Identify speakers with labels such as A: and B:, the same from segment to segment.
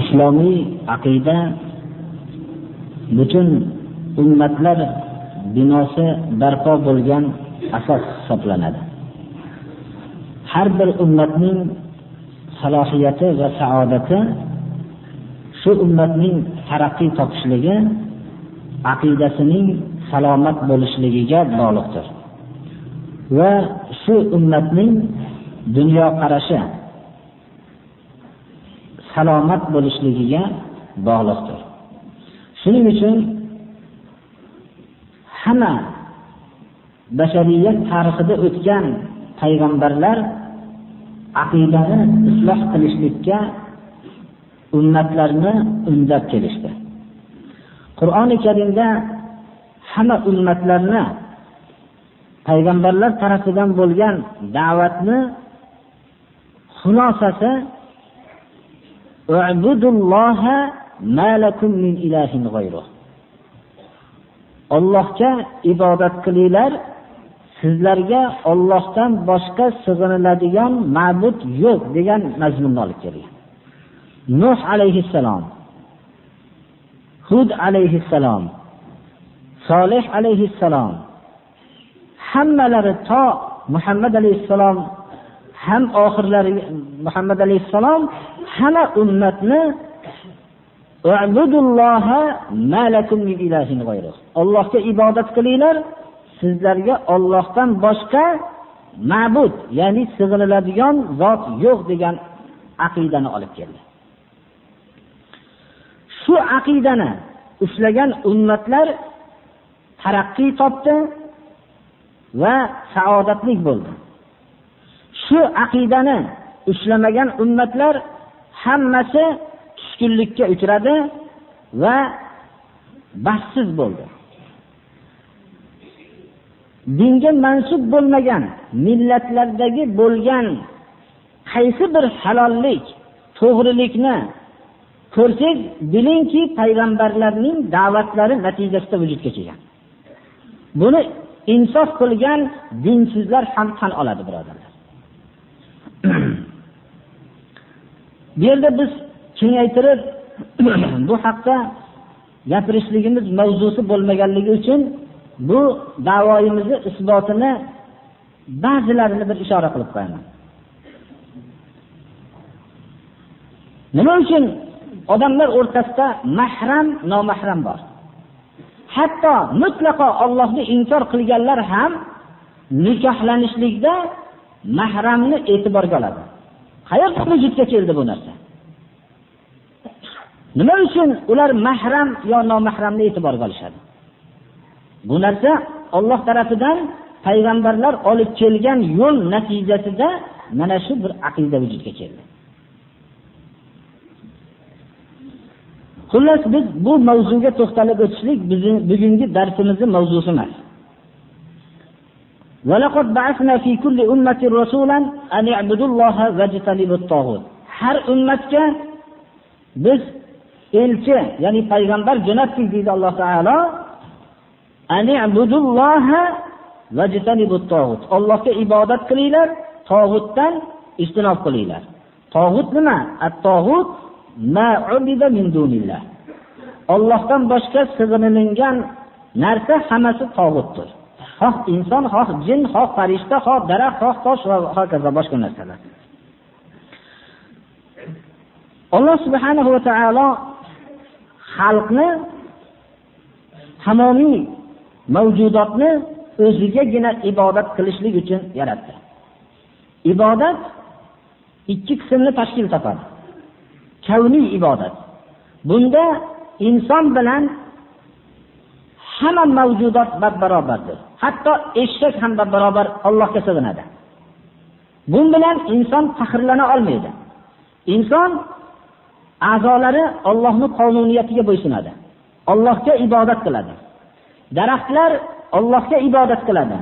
A: Islomiy aqida butun ummatlar binosi barpo bo'lgan asos hisoblanadi. Har bir ummatning salohiyati va saodati shu ummatning taraqqiy topishligi aqidasining salomat bo'lishligiga bog'liqdir. Va shu ummatning dunyoqarashi salomat bo'lishligiga bog'liqdir. Shuning uchun hamma bashariyat tarixida o'tgan payg'ambarlar aqidani isloh qilishlikka ummatlarni undab kelishdi. Qur'oni karimda hamma ummatlarni payg'ambarlar tarafidan bo'lgan da'vatni xulosasi ollohga ibodat qilinglar. Sizlarga ollohdan boshqa sig'iniladigan ma'bud yo'q degan mazmunni olib kelgan nuh alayhissalom hud alayhissalom solih alayhissalom hammalari to muhammad alayhissalom ham oxirlari muhammad alayhissalom hamma ummatni ollohga ibodat qilinglar sizlarga ollohdan boshqa ma'bud ya'ni sig'iniladigan zot yo'q degan aqidani olib keldi. Shu aqidani ushlagan ummatlar taraqqiy topdi va saodatlik bo'ldi. Shu aqidani ushlamagan ummatlar hammasi tushkunlikka uchradi va baxtsiz bo'ldi. Dinga mansub bo'lmagan millatlardagi bo'lgan qaysi bir halollik to'g'rilikni ko'rsangiz bilingki payg'ambarlarning da'vatlari natijasida vujudga kelgan. Buni insof qilgan dinsizlar ham tan oladi birodarlar. Bu yerda biz kengaytirib bu haqda gapirishligimiz mavzusi bo'lmaganligi uchun bu davoyimizni isbotini ba'zilarini bir ishora qilib qo'yaman. Nima uchun odamlar o'rtasida mahram nomahram bor? Hatto mutlaqo ollohni inkor qilganlar ham nikohlanishlikda mahramni e'tiborga oladi. Qayerdan vujudga keldi bu narsa. Nima uchun ular mahram yo nomahramni e'tiborga olishadi bu narsa olloh tarafidan payg'ambarlar olib kelgan yo'l natijasida mana shu bir aqida vujudga keldi. Xullas biz bu mavzuga to'xtalib o'tishlik bizni bugungi darsimizni mavzusi emas. ولقد بعثنا في كل أمة رسولا أن اعبدوا الله واجتنبوا الطاغوت har ummatga biz elchi ya'ni payg'ambar jo'natdik deydi alloh taolo ollohga ibodat qilinglar tog'utdan ijtinob qilinglar tog'ut nima tog'ut ollohdan boshqa sig'inilingan narsa hammasi tog'utdir xoh inson xoh jin xoh farishta xoh daraxt xoh tosh va hokazo boshqa narsalar. Alloh subhanahu va taolo xalqni tamomiy mavjudotni o'zigagina ibodat qilishlik uchun yaratdi. Ibodat ikki qismni tashkil topadi. Kavniy ibodat. Bunda inson bilan hamma mavjudot bab barobardir hatto eshak ham barobar allohga sig'inadi bu bilan inson faxrlana olmaydi inson a'zolari Allohning qonuniyatiga bo'ysunadi. Allohga ibodat qiladi. Daraxtlar Allohga ibodat qiladi.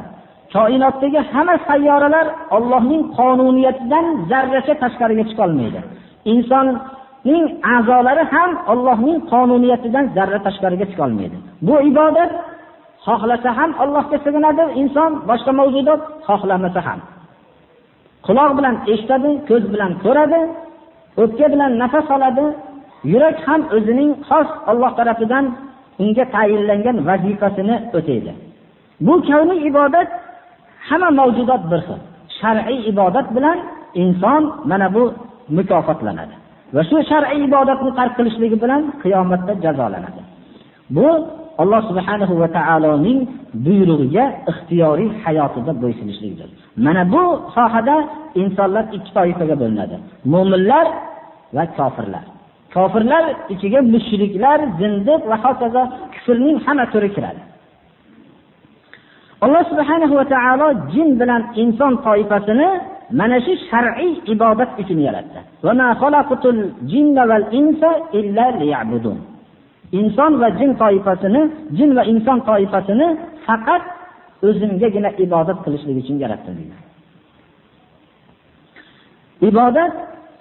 A: Koinotdagi hamma sayyoralar Allohning qonuniyatidan zarracha tashqariga chiqa olmaydi. Ning a'zolari ham Allohning qonuniyatidan zarra tashqariga chiqa olmaydi. Bu ibodat xohlasa ham Allohga sig'inadi inson, boshqa mavjudot xohlamasa ham. Quloq bilan eshitadi, ko'z bilan ko'radi, o'pka bilan nafas oladi, yurak ham o'zining xos Alloh tarafidan unga tayinlangan vazifasini o'taydi. Bu kavni ibodat hamma mavjudot bir xil. Shar'iy ibodat bilan inson mana bu mukofotlanadi. Va shu shar'iy ibodatni tark qilishligi bilan qiyomatda jazolanadi. Bu Alloh subhanahu va taoloning buyrug'iga ixtiyoriy hayotida bo'ysunishlikdir. Mana bu sohada insonlar ikki toifaga bo'linadi. Mu'minlar va kofirlar. Kofirlar ichiga mushriklar, zindiq va hokazo kufrning hamma turi kiradi. Alloh subhanahu va taolo jin bilan inson toifasini mana shu shar'iy ibodat uchun yaratdi. Va ma xalaqatul jinna val insa illa liya'budun. Inson va jin toifasini, jin va inson toifasini faqat o'zimgagina ibodat qilishlik uchun yaratdim deydi. Ibodat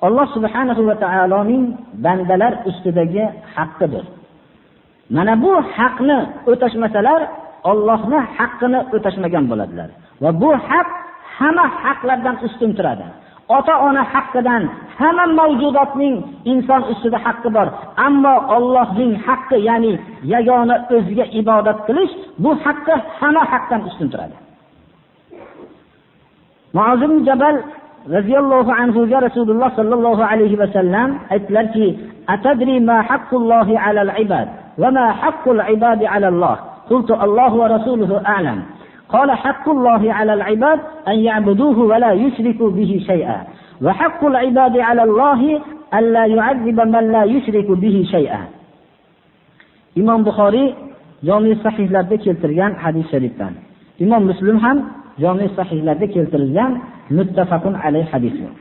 A: Alloh subhanahu va taoloning bandalar ustidagi haqqidir. Mana bu haqni o'tashmasalar, Allohning haqqini o'tashmagan bo'ladilar. Va bu haq hamma haqlardan ustun turadi. Ota-ona haqqidan hamma mavjudotning inson ustida haqqi bor. Ammo Allohning haqqi, ya'ni yagona o'ziga ibodat qilish, bu haqqi hamma haqdan ustun turadi. Muaz Jabal radhiyallohu anhu ga Rasululloh sallallohu alayhi va sallam aytlarki: "Atadri ma haqqullohi alal ibad va ma haqqul ibadi alalloh?" قلت الله ورسوله أعلم قال حق الله على العباد أن يعبدوه ولا يشركوا به شيئا وحق العباد على الله ألا يعذب من لا يشرك به شيئا imom buxoriy jomiy sahihlarda keltirgan hadis sharifdan imom muslim ham jomiy sahihlarda keltirilgan muttafaqun alayh hadisdir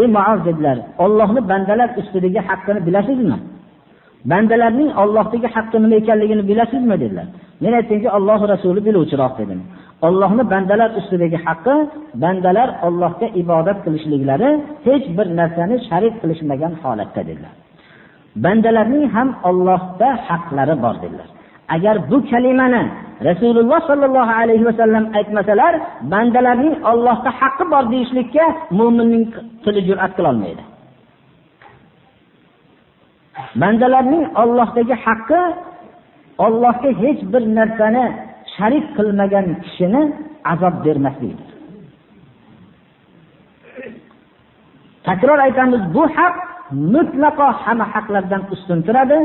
A: ey muaz dedilar ollohni bandalar ustidagi haqqini bilasizmi bandalarning Allohdagi haqqi nima ekanligini bilasizmi dedilar. Men aytdimki alloh rasuli biluvchiroq dedim. Allohni bandalar ustidagi haqqi bandalar Allohga ibodat qilishliklari hech bir narsani sharik qilishmagan holatda dedilar. Bandalarning ham Allohda haqlari bor dedilar. Agar bu kalimani rasululloh sallallohu alayhi vasallam aytmasalar bandalarning Allohda haqqi bor deyishlikka mu'minning tili jur'at qila olmaydi. Bandalarning Allohdagi haqqi Allohga hech bir narsani sharik qilmagan kishini azob bermaslikdir. Takror aytamiz bu haq mutlaqo hamma haqlardan ustun turadi.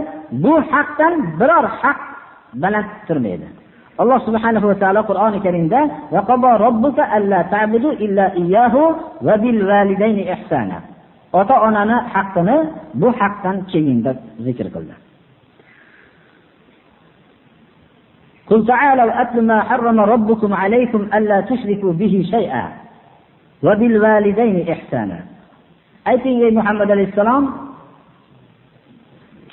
A: Bu haqdan biror haq baland turmaydi. Alloh subhanahu va taolo qur'oni karimda ota onani haqqini bu haqdan keyin deb zikr qildi قل تعالوا أتل ما حرم ربكم عليكم ألا تشركوا به شيئا وبالوالدين إحسانا ayting ey muhammad alayhissalom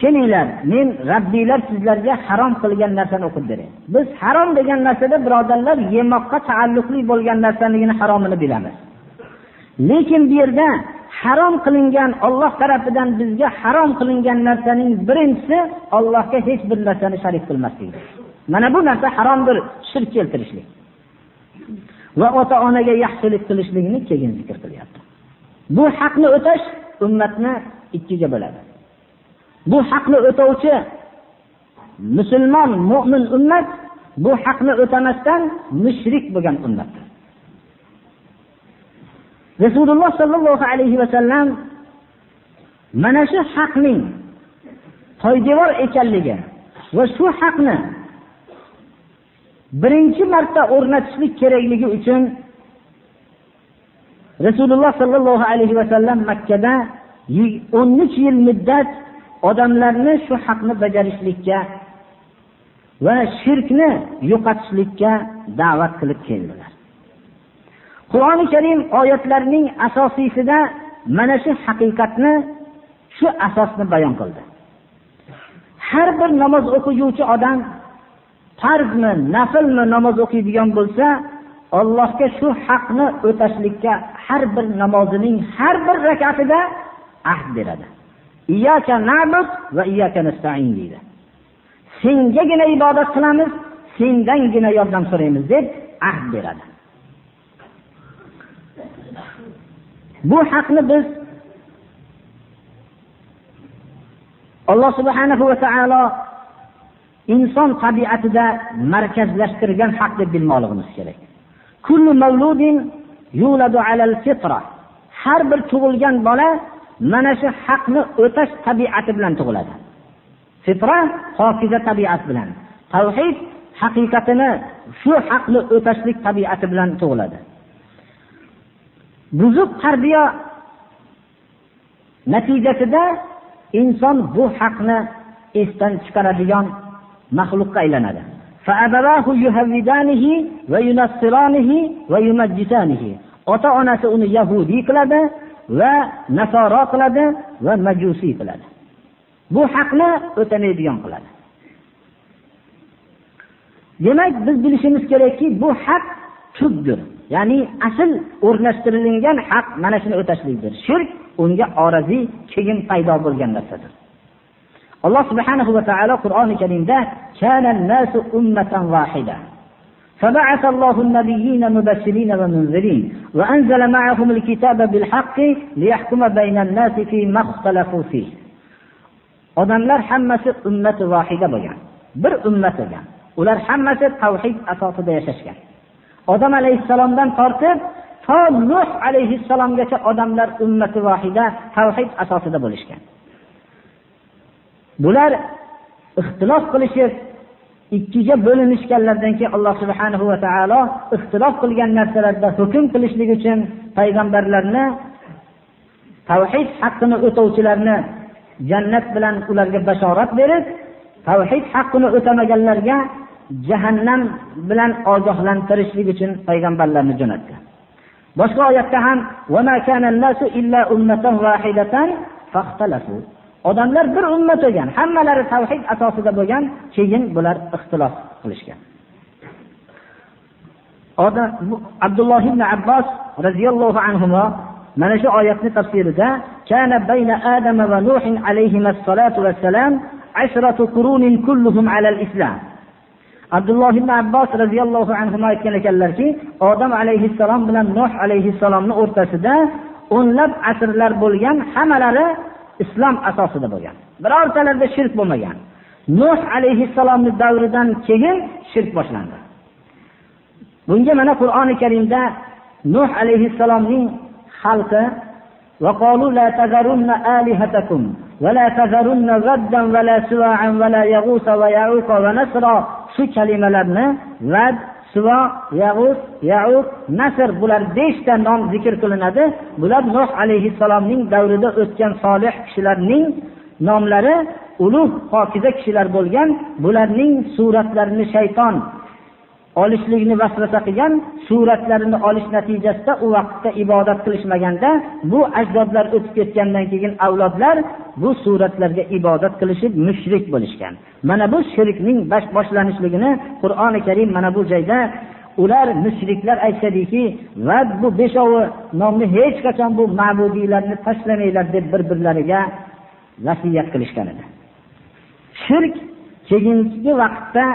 A: kelinglar men rabbiylar sizlarga harom qilgan narsani o'qib beray biz harom degan narsada birodarlar yemoqqa taalluqli bo'lgan narsaligini haromini bilamiz lekin bu yerda harom qilingan Alloh tarafidan bizga harom qilingan narsaning birinchisi Allohga hech bir narsani sharik qilmaslik. Mana bu narsa haromdir, shirk keltirishlik. Va ota-onaga yaxshilik qilishlikni keyin zikr qilyapti. Bu haqni o'tash ummatni ikkiga bo'ladi. Bu haqni o'tovchi musulmon, mu'min ummat bu haqni o'tamasdan mushrik bo'lgan ummat rasululloh sollallohu alayhi vasallam mana shu haqning poydevor ekanligi va shu haqni birinchi marta o'rnatishlik kerakligi uchun rasululloh sollallohu alayhi vasallam makkada o'n uch yil muddat odamlarni shu haqni bajarishlikka va shirkni yo'qotishlikka da'vat qilib keldilar. Qur'oni karim oyatlarining asosiysida mana shu haqiqatni shu asosni bayon qildi. Har bir namoz o'qiguvchi odam farzmi naflmi namoz o'qiydigan bo'lsa allohga shu haqni o'tashlikka har bir namozining har bir rakatida ahd beradi. Deydi. Sengagina ibodat qilamiz sendangina yordam so'raymiz deb ahd beradi. Bu haqni biz alloh subhanahu va taolo inson tabiatida markazlashtirgan haq deb bilmoqligimiz kerak. Har bir tug'ilgan bola mana shu haqni o'tash tabiati bilan tug'iladi. Fitra pokiza tabiat bilan tavhid haqiqatini shu haqni o'tashlik tabiati bilan tug'iladi. Buzuq tarbiya natijasida inson bu haqni esdan chiqaradigan maxluqqa aylanadi. Ota onasi uni yahudiy qiladi va nasoro qiladi va majusiy qiladi. Bu haqni o'tamaydigan qiladi. Demak biz bilishimiz kerakki bu haq tubdir. ya'ni asl o'rnashtirilgan haq mana shuni o'tashlikdir shirk unga oraziy keyin paydo bo'lgan narsadir alloh subhanahu va taolo qur'oni karimda فبعث الله النبيين مبشرين ومنذرين وأنزل معهم الكتاب بالحق ليحكم بين الناس فيما اختلفوا فيه odamlar hammasi ummati vohida bo'lgan bir ummat bo'lgan ular hammasi tavhid asosida yashashgan Odam alayhissalomdan tortib to nuh alayhissalomgacha odamlar ummati vohida tavhid asosida bo'lishgan. Bular ixtilof qilishib ikkiga bo'linishganlaridan keyin alloh subhanahu va taolo ixtilof qilgan narsalarda hukm qilishlik uchun payg'ambarlarni tavhid haqqini o'tovchilarni jannat bilan ularga bashorat berib tavhid haqqini o'tamaganlarga jahannam bilan ogohlantirishlik uchun payg'ambarlarni jo'natdi boshqa oyatda ham odamlar bir ummat bo'lgan hammalari tavhid asosida bo'lgan keyin bular ixtilof qilishgan abdulloh ibn abbos roziyallohu anhu mana shu oyatni tafsirida كان بين آدم ونوح عليهما الصلاة والسلام عشرة قرون كلهم على الإسلام abdulloh ibn abbos roziyallohu anhu aytgan ekanlarki odam alayhissalom bilan nuh alayhissalomni o'rtasida o'nlab asrlar bo'lgan hammalari islom asosida bo'lgan birortalarida shirk bo'lmagan nuh alayhissalomni davridan keyin shirk boshlandi bunga mana qur'oni karimda nuh alayhissalomning xalqi وقالوا لا تذرن آلهتكم ولا تذرن غدا ولا سواعا ولا يغوث ويعوق ونسرا shu kalimalarni vad suvo yag'us yauq nasr bular beshta nom zikr qilinadi. Bular nuh alayhissalomning davrida o'tgan solih kishilarning nomlari ulug' pokiza kishilar bo'lgan. Bularning suratlarini shayton olishlikni vasvasa qilgan suratlarini olish natijasida u vaqtda ibodat qilishmaganda bu ajdodlar o'tib ketgandan keyin avlodlar bu suratlarga ibodat qilishib mushrik bo'lishgan. Mana bu shirkning boshlanishligini qur'oni karim mana bu joyda ular mushriklar aytishadiki va bu beshovi nomni hech qachon bu ma'budiylarni tashlamanglar deb bir birlariga vasiyat qilishgan edi. Shirk keyingi vaqtda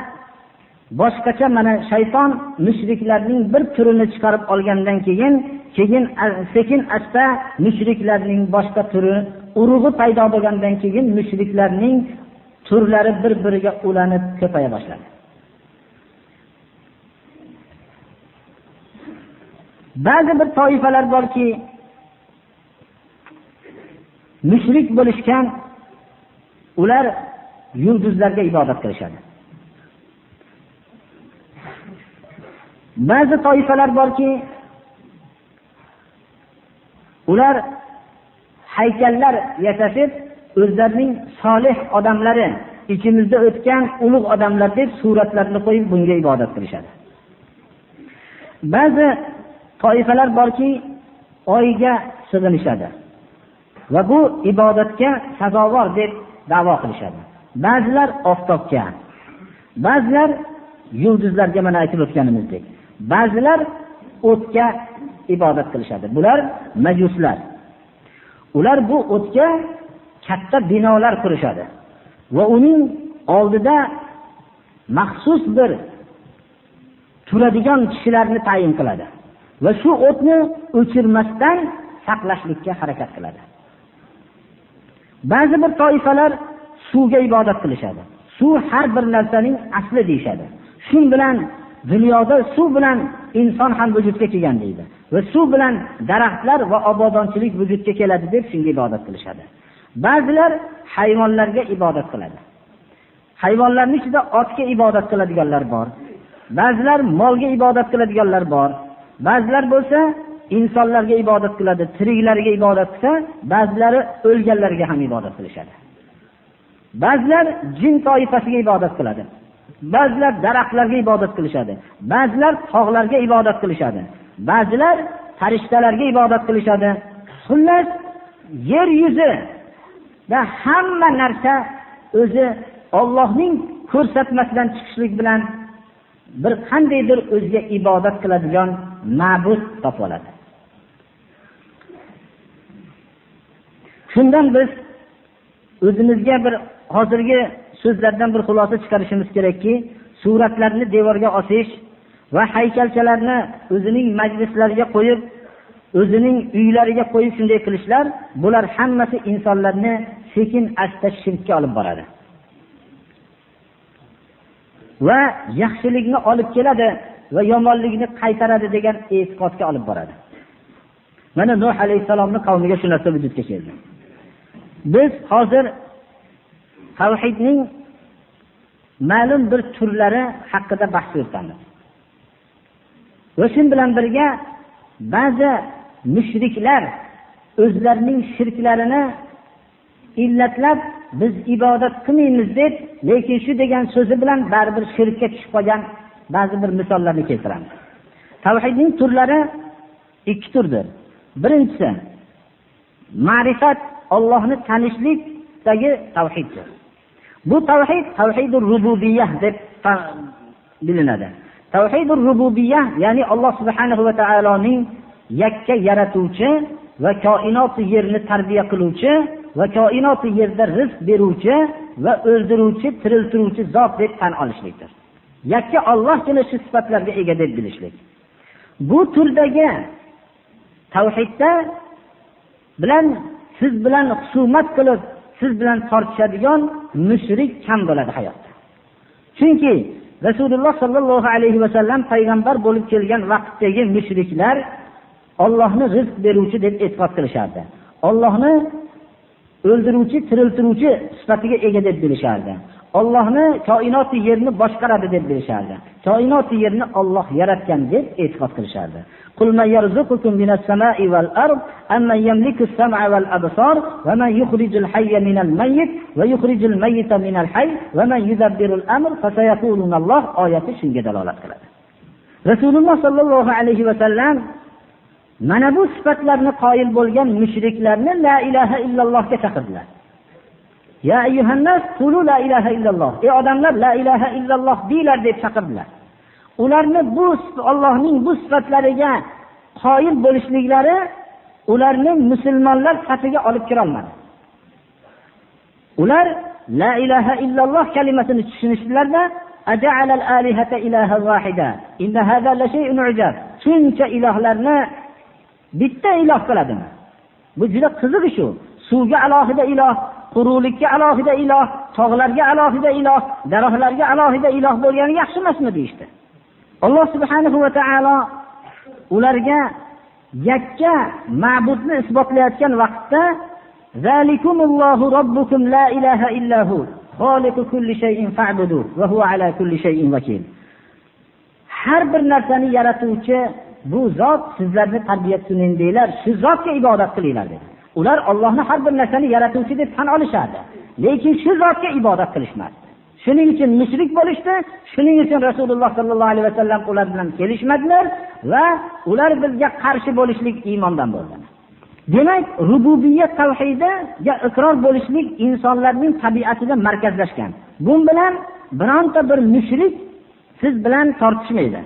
A: boshqacha mana shayton mushriklarning bir turini chiqarib olgandan keyin keyin sekin asta mushriklarning boshqa turi urug'i paydo bo'lgandan keyin mushriklarning turlari bir biriga ulanib ko'paya boshladi. Ba'zi bir toifalar borki mushrik bo'lishgan ular yulduzlarga ibodat qilishadi. Ba'zi toifalar borki ular haykallar yasashib o'zlarining solih odamlari ichimizda o'tgan ulug' odamlar deb suratlarni qo'yib bunga ibodat qilishadi. Ba'zi toifalar borki oyga sig'inishadi va bu ibodatga sazovor deb da'vo qilishadi. Ba'zilar oftobga ba'zilar yulduzlarga mana aytib o'tganimizdek. Ba'zilar o'tga ibodat qilishadi. Bular majuslar. Ular bu o'tga katta binolar qurishadi. Va uning oldida maxsus bir turadigan kishilarni tayin qiladi. Va shu o'tni o'chirmasdan saqlashlikka harakat qiladi. Ba'zi bir toifalar suvga ibodat qilishadi. Suv har bir narsaning asli deyishadi. Shu bilan dunyoda suv bilan inson ham vujudga kelgan deydi. Va suv bilan daraxtlar va obodonchilik vujudga keladi deb shunga ibodat qilishadi. Ba'zilar hayvonlarga ibodat qiladi. Hayvonlarni ichida otga ibodat qiladiganlar bor. Ba'zilar molga ibodat qiladiganlar bor. Ba'zilar bo'lsa insonlarga ibodat qiladi tiriklarga ibodat qilsa ba'zilari o'lganlarga ham ibodat qilishadi. Ba'zilar jin toifasiga ibodat qiladi. Ba'zilar daraxtlarga ibodat qilishadi. Ba'zilar tog'larga ibodat qilishadi. Ba'zilar farishtalarga ibodat qilishadi. Xullas yer yuzida hamma narsa o'zi ollohning ko'rsatmasidan chiqishlik bilan bir qandaydir o'ziga ibodat qiladigan ma'bud topib oladi shundan biz o'zimizga bir hozirgi so'zlardan bir xulosa chiqarishimiz kerakki suratlarni devorga osish va haykalchalarni o'zining majlislariga qo'yib o'zining uylariga qo'yib shunday qilishlar bular hammasi insonlarni sekin asta shirkka olib boradi. Va yaxshilikni olib keladi va yomonlikni qaytaradi degan e'tiqodga olib boradi. Mana nuh alayhissalomni qavmiga shu narsa vujudga keldi. Biz hozir tavhidning ma'lum bir turlari haqida bahs yuritamiz. Va shu bilan birga ba'zi mushriklar o'zlarining shirklarini illatlab biz ibodat qilmaymiz deb lekin shu degan so'zi bilan baribir shirkka tushib qolgan ba'zi bir misollarni keltiramiz. Tavhidning turlari ikki turdir. Birinchisi ma'rifat ollohni tanishlikdagi tavhiddir. Bu tavhid tavhidi rububiyah deb bilinadi. Tavhidi rububiyah ya'ni alloh subhanahu va taoloning yakka yaratuvchi va koinoti yerni tarbiya qiluvchi va koinoti yerda rizq beruvchi va o'ldiruvchi tiriltiruvchi zot deb tan olishlikdir. Yakka ollohgina shu sifatlarga ega deb bilishlik. Bu turdagi tavhidda bilan siz bilan husumat qilib siz bilan tortishadigan mushrik kam bo'ladi hayotda. Chunki rasululloh sollallohu alayhi vasallam payg'ambar bo'lib kelgan vaqtdagi mushriklar ollohni rizq beruvchi deb e'tiqod qilishardi. Ollohni o'ldiruvchi tiriltiruvchi sifatiga ega deb bilishardi. Allohni koinotni yerni boshqaradi deb bilishardi. Koinotni yerni Alloh yaratgan deb e'tiqod qilishardi. Qul man yarzuqukum minas samai wal ard amman yamliku as-sam'a wal absar wa man yukhrijul hayya minal mayyit wa yukhrijul mayyita minal hayy wa man yudabbirul amr fa sayaquluna Alloh oyati shunga dalolat qiladi. Rasululloh sallallohu alayhi va sallam mana bu sifatlarni qoyil bo'lgan mushriklarni la ilaha illallohga chaqirdilar. Ya ayyuhannas qulu la ilaha illalloh. Ey odamlar la ilaha illalloh deyglar deb chaqirdilar. Ularni bu ollohning bu sifatlariga qoyil bo'lishliklari ularni musulmonlar safiga olib kirolmadi. Ular la ilaha illalloh kalimasini tushunishdilarda shuncha ilohlarni bitta iloh qiladimi? Bu juda qiziq shu. Suvga alohida iloh quruqlikka alohida iloh tog'larga alohida iloh daraxtlarga alohida iloh bo'lgani yaxshi emasmi deyishdi. Alloh subhanahu va taolo ularga yakka ma'budni isbotlayotgan vaqtda har bir narsani yaratuvchi bu zot sizlarni tarbiya suninglar shu zotga ibodat qilinglar dedi. Ular Allohni har bir narsani yaratuvchi deb tan olishardi lekin shu zotga ibodat qilishmasdi. Shuning uchun mushrik bo'lishdi shuning uchun rasululloh sollallohu alayhi vasallam ular bilan kelishmadilar va ular bizga qarshi bo'lishlik iymondan bo'ldi. Demak rububiyat tavhidiga iqror bo'lishlik insonlarning tabiatida markazlashgan. Bu bilan bironta bir mushrik siz bilan tortishmaydi.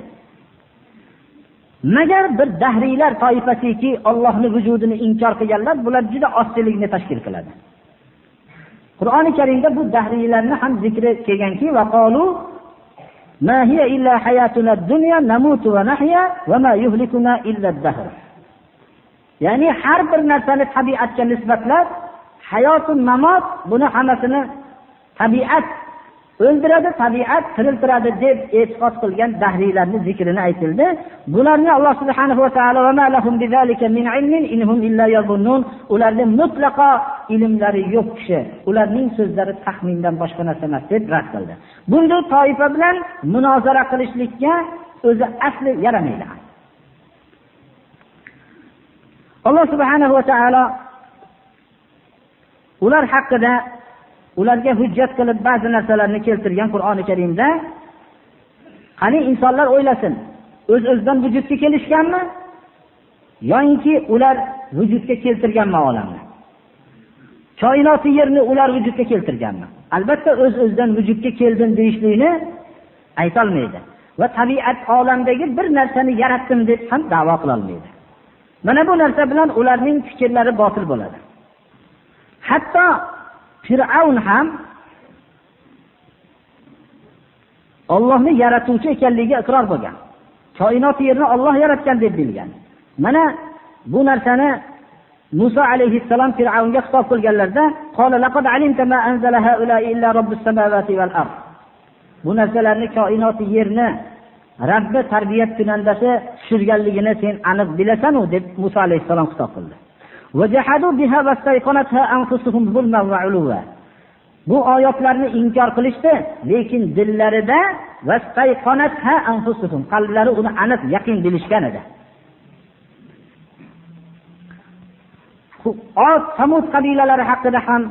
A: Magar bir dahriylar toifasiki ollohni vujudini inkor qilganlar bular juda ozchilikni tashkil qiladi. Qur'oni karimda bu dahriylarni ham zikri kelganki ya'ni har bir narsani tabiatga nisbatlab hayotu mamot buni hammasini tabiat o'ldiradi tabiat tiriltiradi deb e'tiqod qilgan dahriylarni zikrini aytildi. Bularni alloh subhanahu va taolo ularni mutlaqo ilmlari yo'q kishi ularning so'zlari taxmindan boshqa narsa emas deb rad qildi. Bunday toifa bilan munozara qilishlikka o'zi asli yaramaydi. Alloh subhanahu va taolo ular haqida ularga hujjat qilib ba'zi narsalarni keltirgan qur'oni karimda qani insonlar o'ylasin o'z öz o'zidan vujudga kelishganmi yoyinki ular vujudga keltirganmi olamni? Koinoti yerni ular vujudga keltirganmi? Albatta o'z öz o'zidan vujudga keldim deyishlikni aytolmaydi va tabiat olamdagi bir narsani yaratdim deb ham davo qilolmaydi. Mana bu narsa bilan ularning fikrlari botil bo'ladi. Hatto fir'avn ham ollohni yaratuvchi ekanligiga iqror bo'lgan. Koinot yerni olloh yaratgan deb bilgan. Mana bu narsani muso alayhissalom fir'avnga xitob qilganlarida bu narsalarni koinoti yerni rabbi tarbiyat kunandasi tushirganligini sen aniq bilasanu deb muso alayhissalom xitob qildi. bu oyatlarni inkor qilishdi lekin dillarida qalblari uni aniq yaqin bilishgan edi ot samud qabilalari haqida ham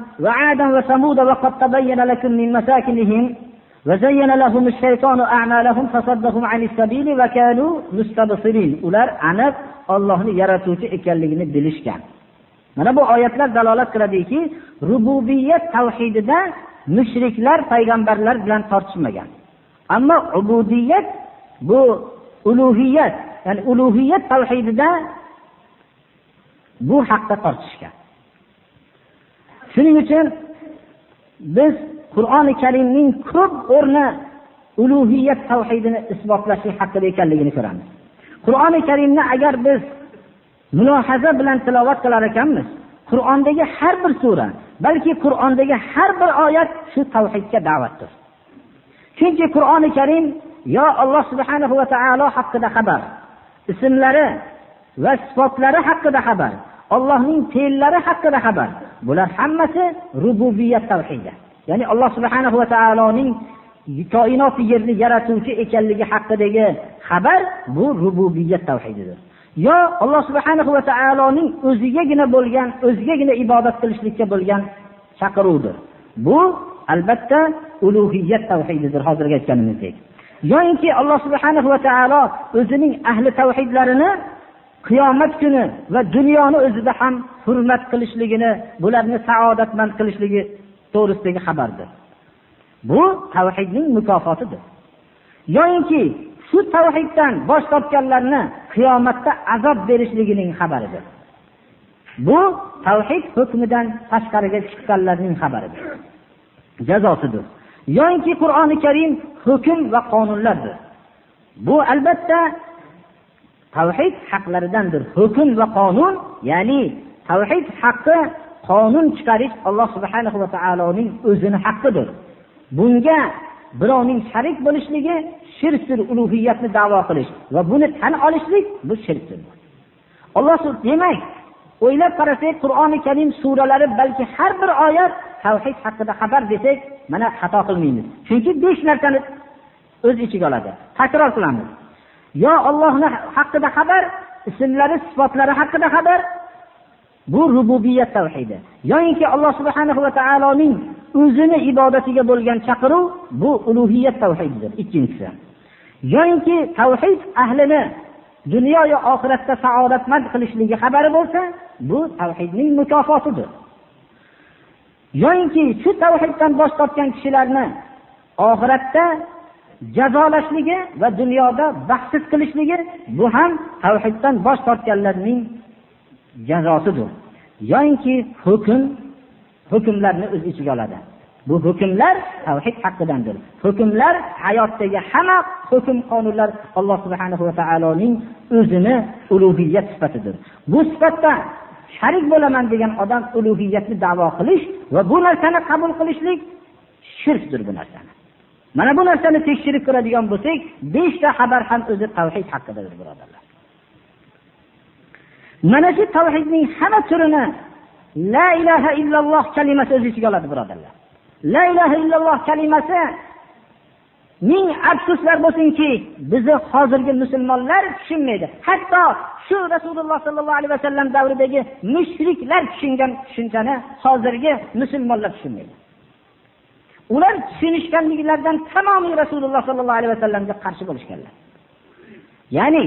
A: وزين لهم الشيطان أعمالهم فصدهم عن السبيل وكانوا مستبصرين ular aniq Allohni yaratuvchi ekanligini bilishgan Mana bu oyatlar dalolat qiladiki rububiyat tavhidida mushriklar payg'ambarlar bilan tortishmagan. Ammo ubudiyat bu ulug'iyat ya'ni ulug'iyat tavhidida bu haqda tortishgan. Shuning uchun biz qur'oni karimning ko'p o'rni ulug'iyat tavhidini isbotlashlik haqida ekanligini ko'ramiz. Qur'oni karimni agar biz mulohaza bilan tilovat qilar ekanmiz. Qur'ondagi har bir sura balki qur'ondagi har bir oyat shu tavhidga da'vatdir. Chunki qur'oni karim yo alloh subhanahu va taolo haqida xabar ismlari va sifatlari haqida xabar allohning fe'llari haqida xabar bular hammasi rububiyat tavhidi. Ya'ni alloh subhanahu va taoloning koinot yerni yaratuvchi ekanligi haqidagi xabar bu rububiyat tavhididir. Yo alloh subhanahu va taoloning o'zigagina bo'lgan o'zigagina ibodat qilishlikka bo'lgan chaqiruvdir. Bu albatta ulug'iyat tavhididir hozirgi aytganimizdek. Yoyinki alloh subhanahu va taolo o'zining ahli tavhidlarini qiyomat kuni va dunyoni o'zida ham hurmat qilishligini bularni saodatmand qilishligi to'g'risidagi xabardir. Bu tavhidning mukofotidir. Yoyinki shu tavhiddan bosh tortganlarni qiyomatda azob berishligining xabaridir. Bu tavhid hukmidan tashqariga chiqqanlarning xabaridir. Jazosidir. Yoinki qur'oni karim hukm va qonunlardir. Bu albatta tavhid haqlaridandir. Hukm va qonun ya'ni tavhid haqqi qonun chiqarish alloh subhanahu va taoloning o'zini haqqidir bunga birovning sharik bo'lishligi shirkdir ulug'iyatni davo qilish. Va buni tan olishlik bu shirkdir. Alloh demak o'ylab qarasak qur'oni karim suralari balki har bir oyat tavhid haqida xabar desak mana xato qilmaymiz. Chunki besh narsani o'z ichiga oladi. Takror qilamiz. Yo ollohni haqida xabar ismlari sifatlari haqida xabar bu rububiyat tavhidi. Yoyinki alloh subhanahu va taoloning o'zini ibodatiga bo'lgan chaqiruv bu ulug'iyat tavhididir ikkinchisi. Yoinki tavhid ahlini dunyoyu oxiratda saodatmand qilishligi xabari bo'lsa bu tavhidning mukofotidir. Yoinki shu tavhiddan bosh tortgan kishilarni oxiratda jazolashligi va dunyoda baxtsiz qilishligi bu ham tavhiddan bosh tortganlarning jazosidir yoinki hukm hukmlarni o'z ichiga oladi. Bu hukmlar tavhid haqidandir hukmlar hayotdagi hamma hukm qonunlar alloh subhanahu va taoloning o'zini ulug'iyat sifatidir. Bu sifatda sharik bo'laman degan odam ulug'iyatni davo qilish va bu narsani qabul qilishlik shirkdir bu narsani. Mana bu narsani tekshirib ko'radigan bo'lsak beshta xabar ham o'zi tavhid haqidadir birodarlar. Mana shu tavhidning hamma turini la ilaha illalloh kalimasi o'z ichiga oladi birodarlar. La ilaha illalloh kalimasi ming afsuslar bo'lsinki bizni hozirgi musulmonlar tushunmaydi. Hatto shu rasululloh sollallohu alayhi vasallam davridagi mushriklar tushungan tushunchani hozirgi musulmonlar tushunmaydi. Ular tushunishganliklaridan tamomiy rasululloh sollallohu alayhi vasallamga qarshi bo'lishganlar. Ya'ni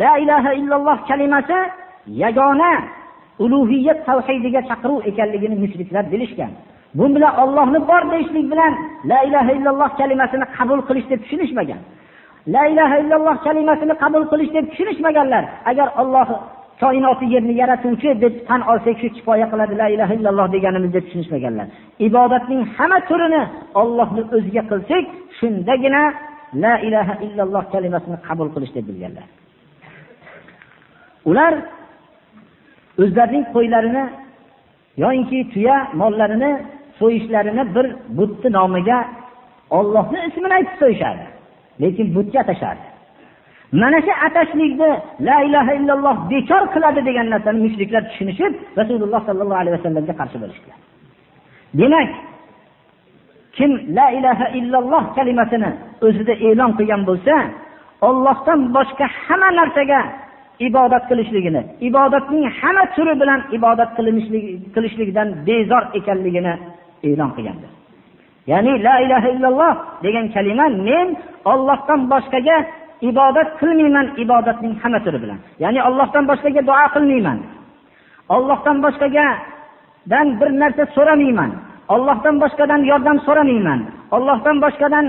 A: la ilaha illalloh kalimasi yagona ulug'iyat tavhidiga chaqiruv ekanligini mushriklar bilishgan. Bu bilan ollohni bor deyishlik bilan la ilaha illalloh kalimasini qabul qilish deb tushunishmagan. La ilaha illalloh kalimasini qabul qilish deb tushunishmaganlar. Agar olloh koinoti yerni yaratuvchi deb tan olsak shu kifoya qiladi la ilaha illalloh deganimiz deb tushunishmaganlar. Ibodatning hamma turini ollohni o'ziga qilsak shundagina la ilaha illalloh kalimasini qabul qilish deb bilganlar. Ular o'zlarining qo'ylarini yoinki tuya mollarini so'yishlarini bir butni nomiga ollohni ismini aytib so'yishardi. Lekin butga atashardi. Mana shu atashlikni la ilaha illalloh bekor qiladi degan narsani mushriklar tushunishib rasululloh sollallohu alayhi vasallamga qarshi bo'lishdilar. Demak kim la ilaha illalloh kalimasini o'zida e'lon qilgan bo'lsa ollohdan boshqa hamma narsaga ibodat qilishligini ibodatning hamma turi bilan ibodat qilishlikdan bezor ekanligini e'lon qilgandir ya'ni la ilaha illalloh degan kalima men ollohdan boshqaga ibodat qilmayman ibodatning hamma turi bilan. Ya'ni ollohdan boshqaga duo qilmayman. Ollohdan boshqagadan bir narsa so'ramayman. Ollohdan boshqadan yordam so'ramayman. Ollohdan boshqadan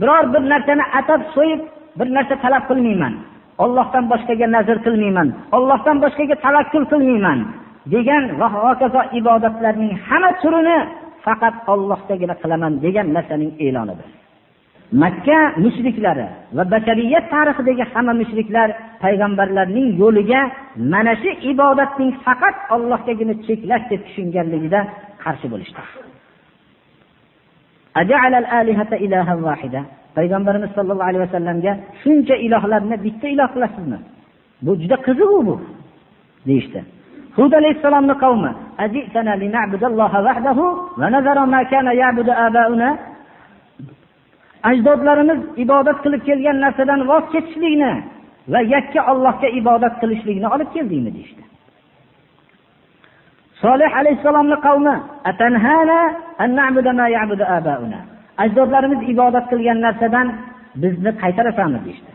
A: biror bir narsani atab so'yib bir narsa talab qilmayman. Ollohdan boshqaga nazr qilmayman. Ollohdan boshqaga tavakkul qilmayman. Degan va hokazo ibodatlarning hamma turini faqat ollohdagina qilaman degan narsaning e'lonidir. Makka mushriklari va bashariyat tarixidagi hamma mushriklar payg'ambarlarning yo'liga mana shu ibodatning faqat ollohgagina cheklash deb tushunganligida qarshi bo'lishdi. Payg'ambarimiz sollallohu alayhi vasallamga shuncha ilohlarni bitta iloh qilasizmi? Bu juda qiziq bu deyishdi. Hud alayhissalomni qavmi ajdodlarimiz ibodat qilib kelgan narsadan voz kechishlikni va yakka ollohga ibodat qilishlikni olib keldingmi deyishdi. Solih alayhissalomni qavmi ajdodlarimiz ibodat qilgan narsadan bizni qaytarasanmi deyishdi.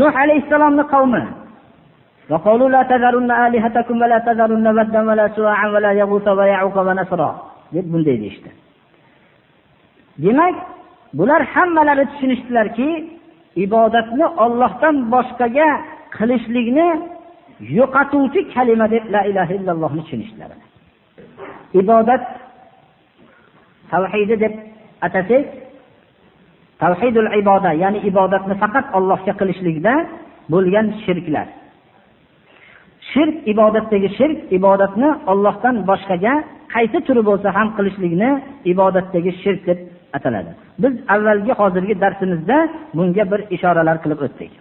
A: Nuh alayhissalomni qavmi? Deb bunday deyishdi. Demak bular hammalari tushunishdilarki ibodatni ollohdan boshqaga qilishlikni yo'qotuvchi kalima deb la ilaha illallohni tushunishdilar. Ibodat tavhidi deb atasak tavhidul iboda ya'ni ibodatni faqat allohga qilishlikda bo'lgan shirklar. Shirk ibodatdagi shirk ibodatni ollohdan boshqaga qaysi turi bo'lsa ham qilishlikni ibodatdagi shirk deb ataladi. Biz avvalgi hozirgi darsimizda bunga bir ishoralar qilib o'tdik.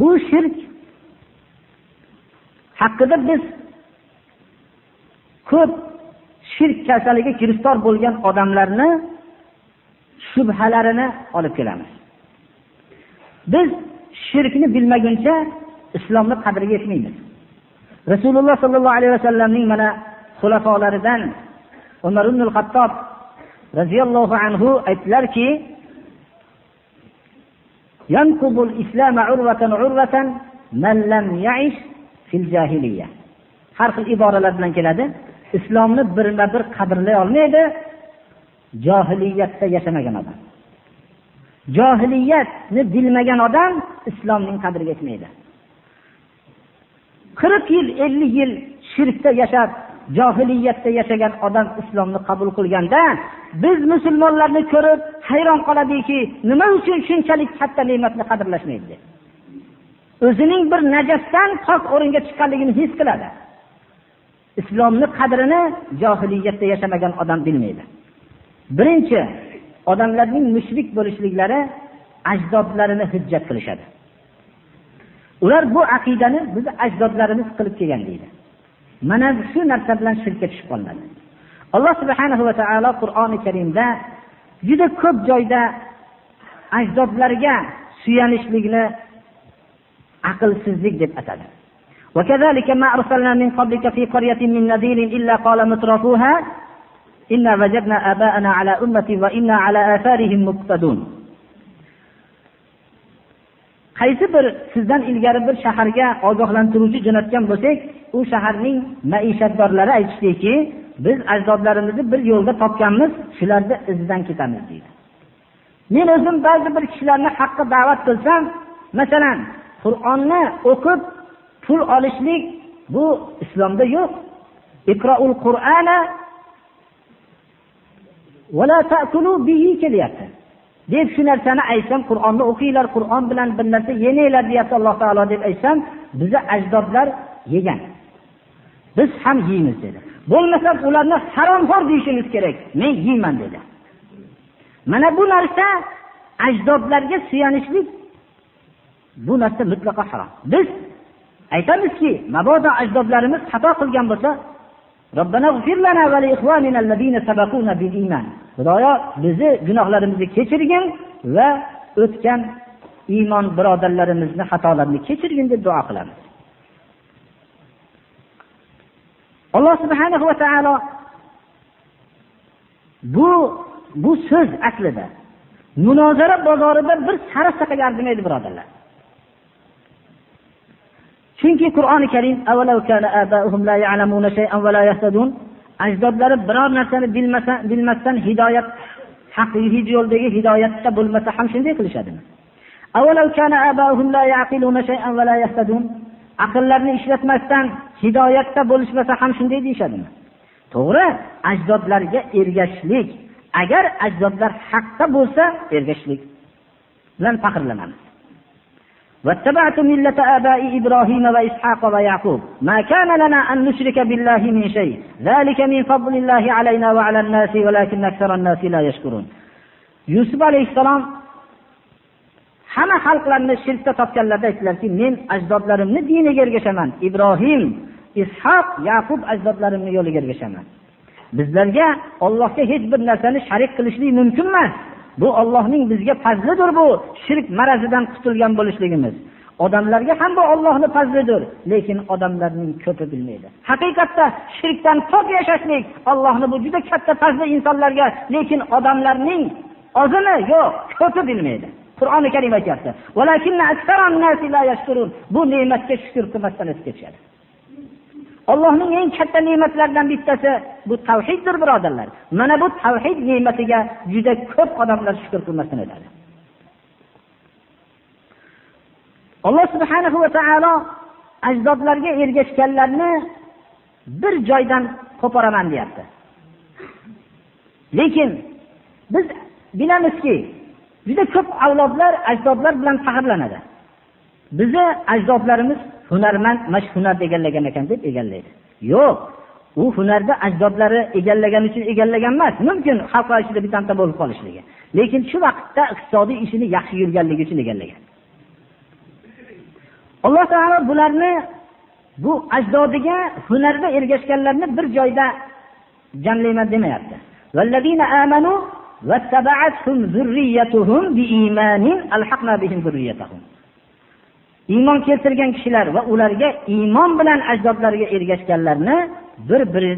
A: Bu shirk haqida biz ko'p shirk kasaliga giriftor bo'lgan odamlarni shubhalarini olib kelamiz biz shirkni bilmaguncha islomni qadriga yetmaymiz rasululloh sollallohu alayhi vasallamning mana xulafolaridan umar ibn hattob roziyallohu anhu aytdilarki ينقض الإسلام عروة عروة من لم يعش fil jahiliya har xil iboralar bilan keladi Islomni birma bir qadrlay olmaydi. Johiliyatda yashamagan odam. Johiliyatni bilmagan odam islomning qadriga yetmaydi. Qirq yil ellik yil shirkda yashab johiliyatda yashagan odam islomni qabul qilganda biz musulmonlarni ko'rib hayron qoladiki nima uchun shunchalik katta ne'matni qadrlashmaydi deb. O'zining bir najasdan pok o'ringa chiqqanligini his qiladi. Islomni qadrini johiliyatda yashamagan odam bilmaydi. Birinchi odamlarning mushrik bo'lishliklari ajdodlarini hujjat qilishadi. Ular bu aqidani bizni ajdodlarimiz qilib kelgan deydi. Mana shu narsa bilan shirkka tushib qolinadi alloh subhana va taolo qur'oni karimda juda ko'p joyda ajdodlarga suyanishlikni aqlsizlik deb atadi. وكذلك ما أرسلنا من قبلك في قرية من نذير إلا قال مترفوها إنا وجدنا آباءنا على أمة وإنا على آثارهم مقتدون. Qaysi bir sizdan ilgari bir shaharga ogohlantiruvchi jo'natgan bo'lsak u shaharning maishatdorlari aytishdiki biz ajdodlarimizni bir yo'lda topganmiz shularni izidan ketamiz deydi. Men o'zim ba'zi bir kishilarni haqqa da'vat qilsam masalan qur'onni o'qib pul olishlik bu islomda yo'q. Iqroul qur'ana kelyapti. Deb shu narsani aytsam qur'onni o'qinglar qur'on bilan bir narsa yemanglar deyapti alloh taolo deb aytsam bizni ajdodlar yegan. Biz ham yeymiz dedi. Bo'lmasa ularni haromxo'r deyishimiz kerak men yeyman dedi. Mana bu narsa ajdodlarga suyanishlik bu narsa mutlaqo harom. Biz aytamizki mabodo ajdodlarimiz xato qilgan bo'lsa xudoyo bizni gunohlarimizni kechirgin va o'tgan iymon birodarlarimizni xatolarini kechirgin deb duo qilamiz. Alloh subhana va taolo bu bu so'z aslida munozara bozorida bir sara saqaga arzimaydi birodarlar. Chunki qur'oni karim ajdodlari biror narsani bilmasa bilmasdan hidoyat haqiqiy yo'ldagi hidoyatda bo'lmasa ham shunday qilishadimi? Aqllarini ishlatmasdan hidoyatda bo'lishmasa ham shunday deyishadimi? To'g'ri ajdodlarga ergashishlik. Agar ajdodlar haqda bo'lsa ergashishlik. Bilan faxrlanamiz. واتبعت ملة آباء إبراهيم وإسحاق ويعقوب ما كان لنا أن نشرك بالله من شيء ذلك من فضل الله علينا وعلى الناس ولكن أكثر الناس لا يشكرون yusuf alayhissalom hamma xalqlarni shirkda topganlarida aytdilarki men ajdodlarimni diniga ergashaman ibrohim ishoq yaqub ajdodlarimni yo'liga ergashaman bizlarga ollohga hech bir narsani sharik qilishlik mumkin emas bu ollohning bizga fazlidir bu shirk marazidan qutulgan bo'lishligimiz. Odamlarga ham bu ollohni fazlidir lekin odamlarning ko'pi bilmaydi. Haqiqatda shirkdan pok yashashlik ollohni bu juda katta fazli insonlarga lekin odamlarning ozimi yo'q ko'pi bilmaydi. Qur'oni karim aytyapti bu ne'matga shukur qilmasdan o'tib ketishadi allohning eng katta ne'matlaridan bittasi bu tavhiddir birodarlar. Mana bu tavhid ne'matiga juda ko'p odamlar shukur qilmasdan o'tadi alloh subhanahu va taolo ajdodlarga ergashganlarni bir joydan qo'poraman deyapti. Lekin biz bilamizki juda ko'p avlodlar ajdodlar bilan faxrlanadi bizni ajdodlarimiz hunarmand mana shu hunarni egallagan ekan deb egallaydi. Yo'q u hunarni ajdodlari egallagani uchun egallagan emas mumkin xalqlar ichida bittanta bo'lib qolishligi. Lekin shu vaqtda iqtisodiy ishini yaxshi yurganligi uchun egallagan. Alloh taolo bularni bu ajdodiga hunarda ergashganlarni bir joyda jamlayman demayapti. Iymon keltirgan kishilar va ularga iymon bilan ajdodlariga ergashganlarni bir biri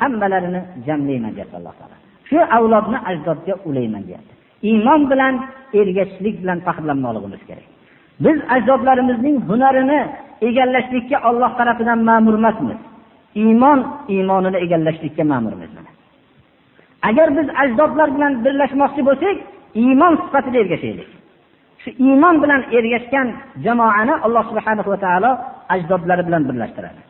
A: hammalarini jamlayman deyapti alloh taolo shu avlodni ajdodga ulayman deyapti iymon bilan ergashishlik bilan faxrlanmoqligimiz kerak biz ajdodlarimizning hunarini egallashlikka Alloh tarafidan ma'mur emasmiz. Iymon iymonini egallashlikka ma'murmiz. Agar biz ajdodlar bilan birlashmoqchi bo'lsak, iymon sifatida ergashaylik. Shu iymon bilan ergashgan jamoani Alloh subhanahu va taolo ajdodlari bilan birlashtiradi.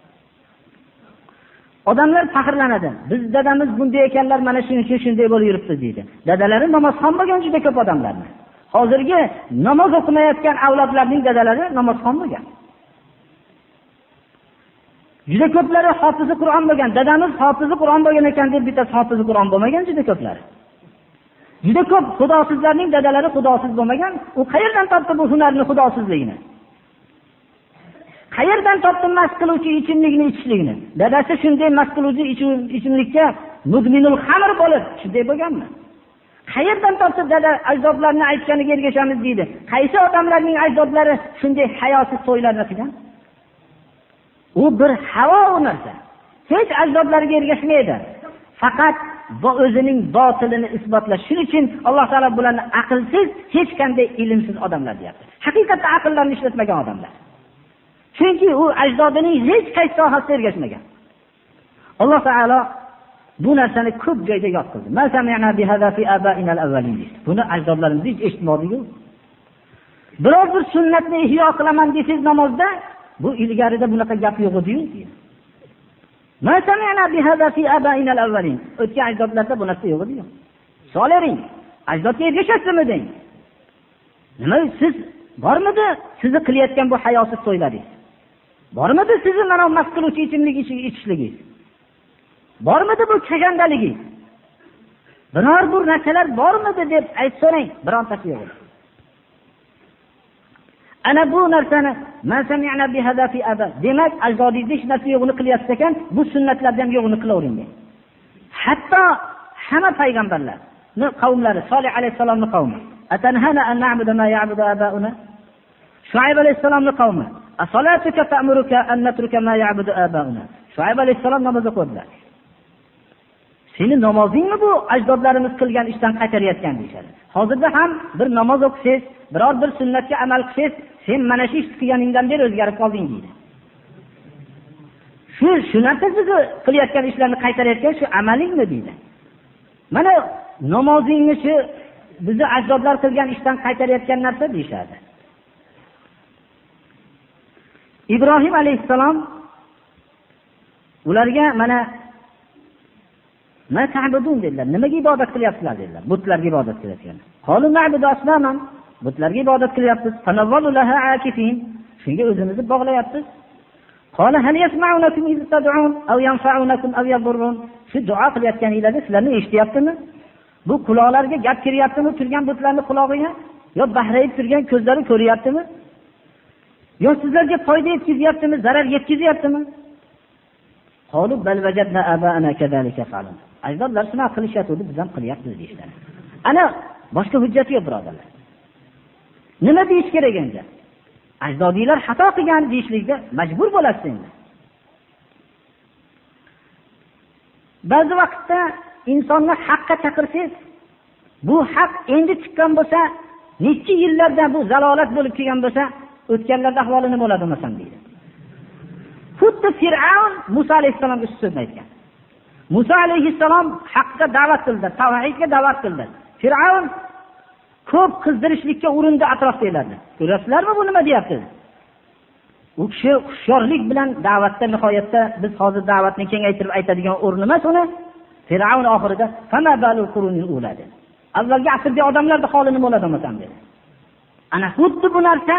A: Odamlar faxrlanadi. Biz dadamiz bunday ekanlar, mana shuning uchun shunday bo'lib yuribdi deydi. Dadalari namozxon bo'lgan juda ko'p odamlarni. Hozirgi namoz o'qimayotgan avlodlarning dadalari namozxon bo'lgan. Juda ko'plari hofizi Qur'on bo'lgan. Dadamiz hofizi Qur'on bo'lgan ekan deb bitta hofizi Qur'on bo'lmagan juda ko'plari. Juda ko'p xudosizlarning dadalari xudosiz bo'lmagan. U qayerdan topdi bu hunarni xudosizligini? qayerdan topdi mast qiluvchi ichimlikni ichishlikni? Dadasi shunday mast qiluvchi ichimlikka mudminul xamr bo'lib shunday bo'lganmi? Qayerdan topdi dada ajdodlarni aytganiga ergashamiz deydi. Qaysi odamlarning ajdodlari shunday hayosiz to'ylarni qilgan? U bir havo u narsa hech ajdodlariga ergashmaydi. Faqat o'zining botilini isbotlash shuning uchun alloh taolo bularni aqlsiz hech qanday ilmsiz odamlar deyapti. Haqiqatda aqllarini ishlatmagan odamlar. Chunki u ajdodining hech qaysi sohasida ergashmagan. Alloh taolo bu narsani ko'p joyda yod qildi. Buni ajdodlarimiz hech eshitmadiku biror bir sunnatni ihyo qilaman desangiz namozda bu ilgarida bunaqa gap yo'q ediyu. O'tgan ajdodlarda bu narsa yo'q edi solavering ajdodga ergashasizmi deng nima siz bormidi sizni qilayotgan bu hayosiz to'ylaringiz bormidi sizni mana mast qiluvchi ichimlik ichishligingiz bormidi bu kagandaligingiz biror bir narsalar bormidi deb aytib so'rang. Birontasi yo'q ana bu narsani demak ajdodingizda hech narsa yo'g'ini qilyapsiz ekan bu sunnatlarda ham yo'g'ini qilavering hatto hamma payg'ambarlarni qavmlari solih alayhissalomni qavmi shuayb alayhissalomni qavmi shuayb alayhissalom namoz o'qidilar seni namozingmi bu ajdodlarimiz qilgan ishdan qaytarayotgan deyishadi. Hozirda ham bir namoz o'qisangiz biror bir sunnatga amal qilsangiz sen mana shu ishni qilganingdan beri o'zgarib qolding deydi. Shu shu narsa sizni qilayotgan ishlarni qaytarayotgan shu amalingmi deydi. Mana namozingni shu bizni ajdodlar qilgan ishdan qaytarayotgan narsa deyishadi. Ibrohim alayhissalom ularga mana dedilar. Nimaga ibodat qilyapsizlar? dedilar. Butlarga ibodat qilayotgan butlarga ibodat qilyapsiz. Shunga o'zimizni bog'layapsiz. Shu duo qilayotganinglarda sizlarni eshityaptimi? Bu quloqlarga gap kiryaptimi turgan butlarni qulog'iga yo bahrayib turgan ko'zlari ko'ryaptimi? Yo sizlarga foyda yetkazyaptimi zarar yetkazyaptimi? Ajdodlar shunaqa qilishayotgandi biz ham qilyapmiz deyishadi ana boshqa hujjat yo'q birodarlar. Nima deyish kerak endi? Ajdodiylar xato qilgan deyishlikka majbur bo'lasiz endi ba'zi vaqtda insonni haqqa chaqirsangiz bu haq endi chiqqan bo'lsa nechi yillarda bu zalolat bo'lib kelgan bo'lsa o'tganlarni ahvoli nima bo'ladi masalan deydi. Xuddi fir'avn muso alayhissalomga shu so'zni aytgan. Muso alayhissalom haqqa da'vat qildi tavhidga da'vat qildi. Fir'avn ko'p qizdirishlikka urindi atrofdagilarni ko'ryapsizlarmi bu nima deyapti? U kishi hushyorlik bilan da'vatda nihoyatda biz hozir da'vatni kengaytirib aytadigan o'rni emas uni. Fir'avn oxirida avvalgi asrda odamlarni holi nima bo'ladi dedi. Ana xuddi bu narsa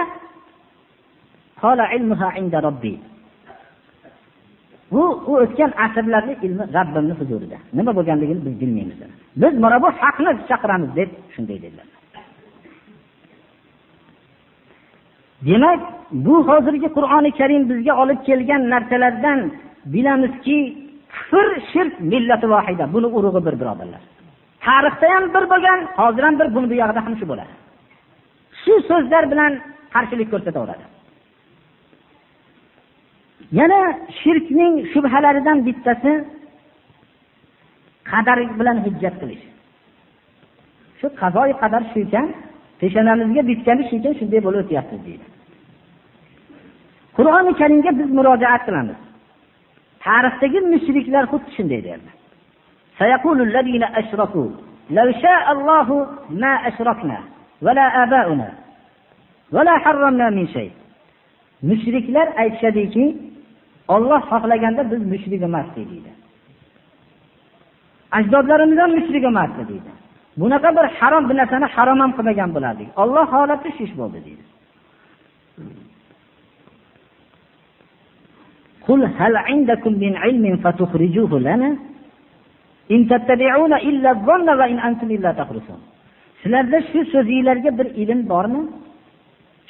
A: bu u o'tgan asrlarni ilmi rabbimni huzurida. Nima bo'lganligini biz bilmaymiz. Biz mana bu haqni chaqiramiz deb shunday dedilar. Demak bu hozirgi qur'oni karim bizga olib kelgan narsalardan bilamizki kufr shirk millati vohida. Buni urug'i bir birodarlar. Tarixda ham bir bo'lgan hozir ham bir buni buyog'ida ham shu bo'ladi. Shu so'zlar bilan qarshilik ko'rsataveradi. Yana shirkning shubhalaridan bittasi qadar bilan hujjat qilish. Shu qazoi qadar shu ekan peshonamizga bitgani shu ekan shunday bo'lib o'tyapti deydi. qur'oni karimga biz murojaat qilamiz. Tarixdagi mushriklar xuddi shunday derdi. Mushriklar aytishadiki olloh xohlaganda biz mushrik emasdik deydi. Ajdodlarimiz ham mushrik emasdi deydi. Bunaqa bir harom bir narsani harom ham qilmagan bo'lardik. Olloh holati shu ish bo'ldi deydi. قل هل عندكم من علم فتخرجوه لنا إن تتبعون إلا الظن وإن أنتم إلا تخرصون sizlarda shu so'zinglarga bir ilm bormi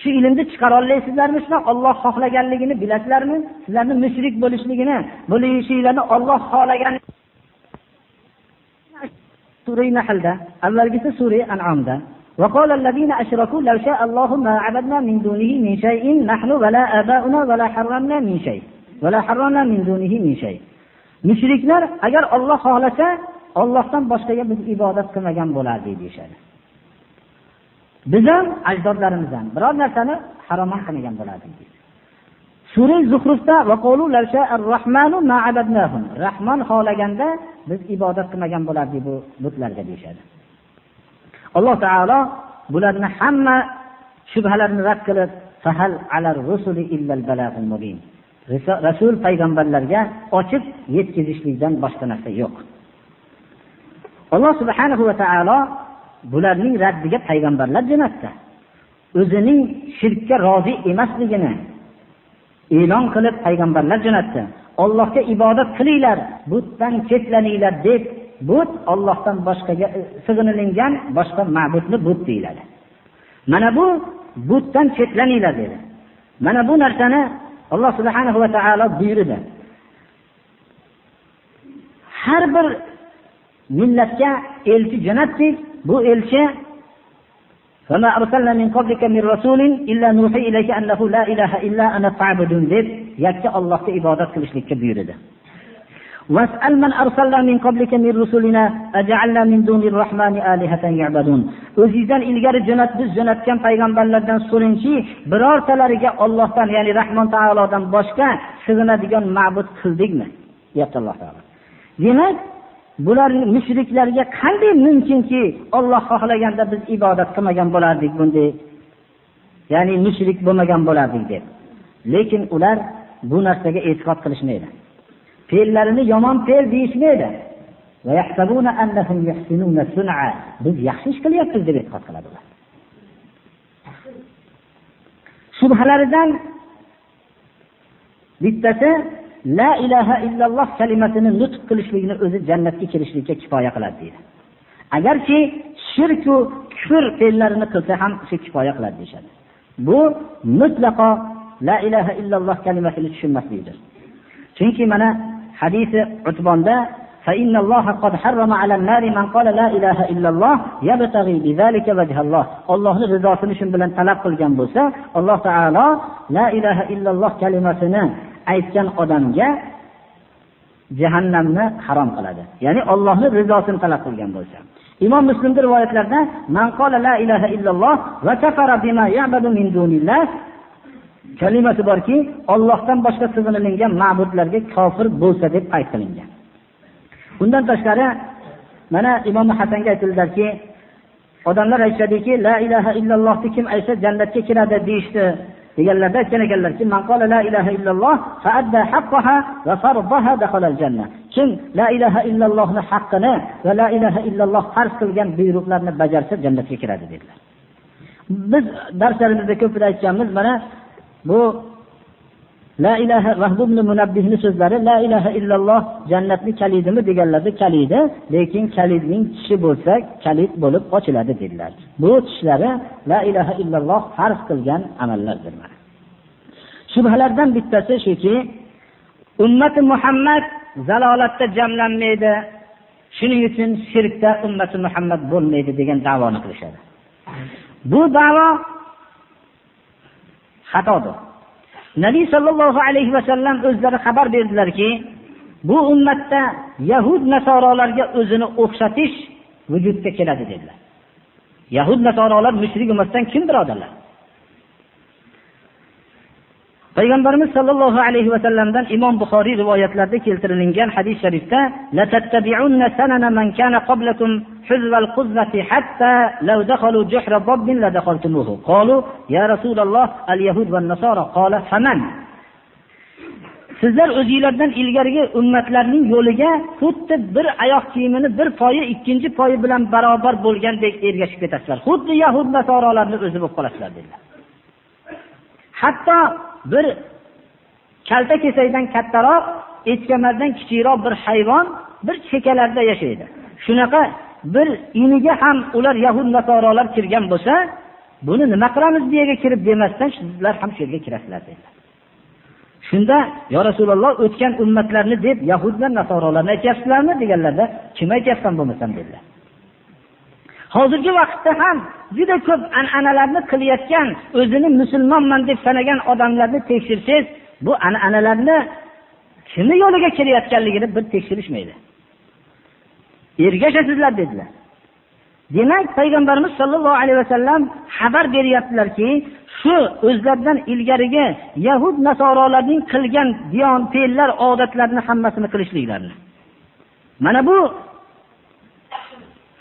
A: shu ilmni chiqara olaysizlarmi shunaqa olloh xohlaganligini bilasizlarmi sizlarni mushrik bo'lishligini bo'lishinglarni olloh xohlagan sura nahlda avvalgisi sura an'omda وقال الذين أشركوا لو شاء الله ما عبدنا من دونه من شيء نحن ولا آباؤنا ولا حرمنا من شيء mushriklar agar olloh xohlasa ollohdan boshqaga biz ibodat qilmagan bo'lardik deyishadi. Biz ham ajdodlarimiz ham biror narsani harom холаганда qilmagan bo'lardik sura zuhrufda бу xohlaganda biz ibodat qilmagan bo'lardik bu butlarga deyishadi. Alloh taolo bularni hamma shubhalarni rad qilib rasul payg'ambarlarga ochib yetkazishlikdan boshqa narsa yo'q. Alloh subhanahu va taolo bularning raddiga payg'ambarlar jo'natdi o'zining shirkka rozi emasligini e'lon qilib payg'ambarlar jo'natdi. Ollohga ibodat qilinglar butdan chetlaninglar deb but ollohdan boshqaga e, sig'inilingan boshqa ma'budni but deyiladi. Mana bu butdan chetlaninglar dedi. Mana bu narsani alloh subhanahu va taolo buyurdi. Har bir millatga elchi jo'natdik. Bu elchi deb yakka ollohga ibodat qilishlikka buyurdi. واسأل من أرسلنا من قبلك من رسلنا أجعلنا من دون الرحمن آلهة يعبدون o'zingizdan ilgari jo'nat biz jo'natgan payg'ambarlardan so'rangki birortalariga ollohdan ya'ni rahmon taolodan boshqa sig'inadigan ma'bud qildikmi deyapti alloh taolo demak bular mushriklarga qanday mumkinki olloh xohlaganda biz ibodat qilmagan bo'lardik bunday ya'ni mushrik bo'lmagan bo'lardik deb lekin ular bu narsaga e'tiqod qilishmaydi Fe'llarini yomon fe'l deyishmaydi. Biz yaxshi ish qilyapmiz deb e'tiqod qiladi ular. Shubhalaridan bittasi la ilaha illalloh kalimasini nutq qilishlikni o'zi jannatga kirishlikka kifoya qiladi deydi. Agarki shirku kufr fe'llarini qilsa ham shu kifoya qiladi deyishadi. Bu mutlaqo la ilaha illalloh kalimasini tushunmaslikdir chunki mana hadisi utbonda فإن الله قد حرم على النار من قال لا إله إلا الله يبتغي بذلك وجه الله ollohni rizosini shu bilan talab qilgan bo'lsa alloh taolo la ilaha illalloh kalimasini aytgan odamga jahannamni harom qiladi ya'ni ollohni rizosini talab qilgan bo'lsa imom muslimni rivoyatlarida man qola la ilaha illalloh va kafara bima ya'budu min dunillah kalimasi borki ollohdan boshqa sig'inilingan ma'budlarga kofir bo'lsa deb aytilgan. bundan tashqari mana imom hasanga aytildilarki odamlar aytishadiki la ilaha illallohni kim aytsa jannatga kiradi deyishdi. Deganlarda aytgan ekanlarki la ilaha illalloh kim la ilaha illallohni haqqini va la ilaha illalloh farz qilgan buyruqlarni bajarsa jannatga kiradi dedilar. Biz darslarimizda ko'p aytganmiz mana bu la ilaha vahbubni munabbihni so'zlari la ilaha illalloh jannatni kalidimi deganlarda kalidi lekin kalidning tishi bo'lsa kalid bo'lib ochiladi dedilar bu tishlari la ilaha illalloh farz qilgan amallardir shubhalardan bittasi shuki ummati muhammad zalolatda jamlanmaydi. Shuning uchun shirkda ummati muhammad bo'lmaydi degan davoni qilishadi. Bu davo xatodir. Nabiy sollallohu alayhi vasallam o'zlari xabar berdilarki bu ummatda yahud nasorolarga o'zini o'xshatish vujudga keladi dedilar. Yahud nasorolar mushrik ummatdan kim birodarlar payg'ambarimiz sollallohu alayhi vasallamdan imom buxoriy rivoyatlarida keltirilgan hadis sharifda sizlar o'zinglardan ilgarigi ummatlarning yo'liga xuddi bir oyoq kiyimini bir poyi ikkinchi poyi bilan barobar bo'lgandek ergashib ketasizlar. Xuddi yahud nasorolarni o'zi bo'lib qolasizlar dedilar. Hatto bir kalta kesakdan kattaroq echkamardan kichikroq bir hayvon bir chekkalarda yashaydi. Shunaqa bir iniga ham ular yahud nasorolar kirgan bo'lsa buni nima qilamiz bu yerga kirib demasdan sizlar ham shu yerga kirasizlar dedilar. Shunda yo rasululloh o'tgan ummatlarni deb yahudlar nasorolarni aytyapsizlarmi? deganlarda kim aytyapsan bo'lmasam? dedilar. Hozirgi vaqtda ham juda ko'p an'analarni qilayotgan o'zini musulmonman deb sanagan odamlarni tekshirsangiz bu an'analarni kimni yo'liga kirayotganligini bir tekshirishmaydi. Ergashasizlar dedilar. Demak payg'ambarimiz sollallohu alayhi vasallam xabar beryaptilarki shu o'zlaridan ilgarigi yahud nasorolarning qilgan diyon fe'llar odatlarni hammasini qilishliklarini. Mana bu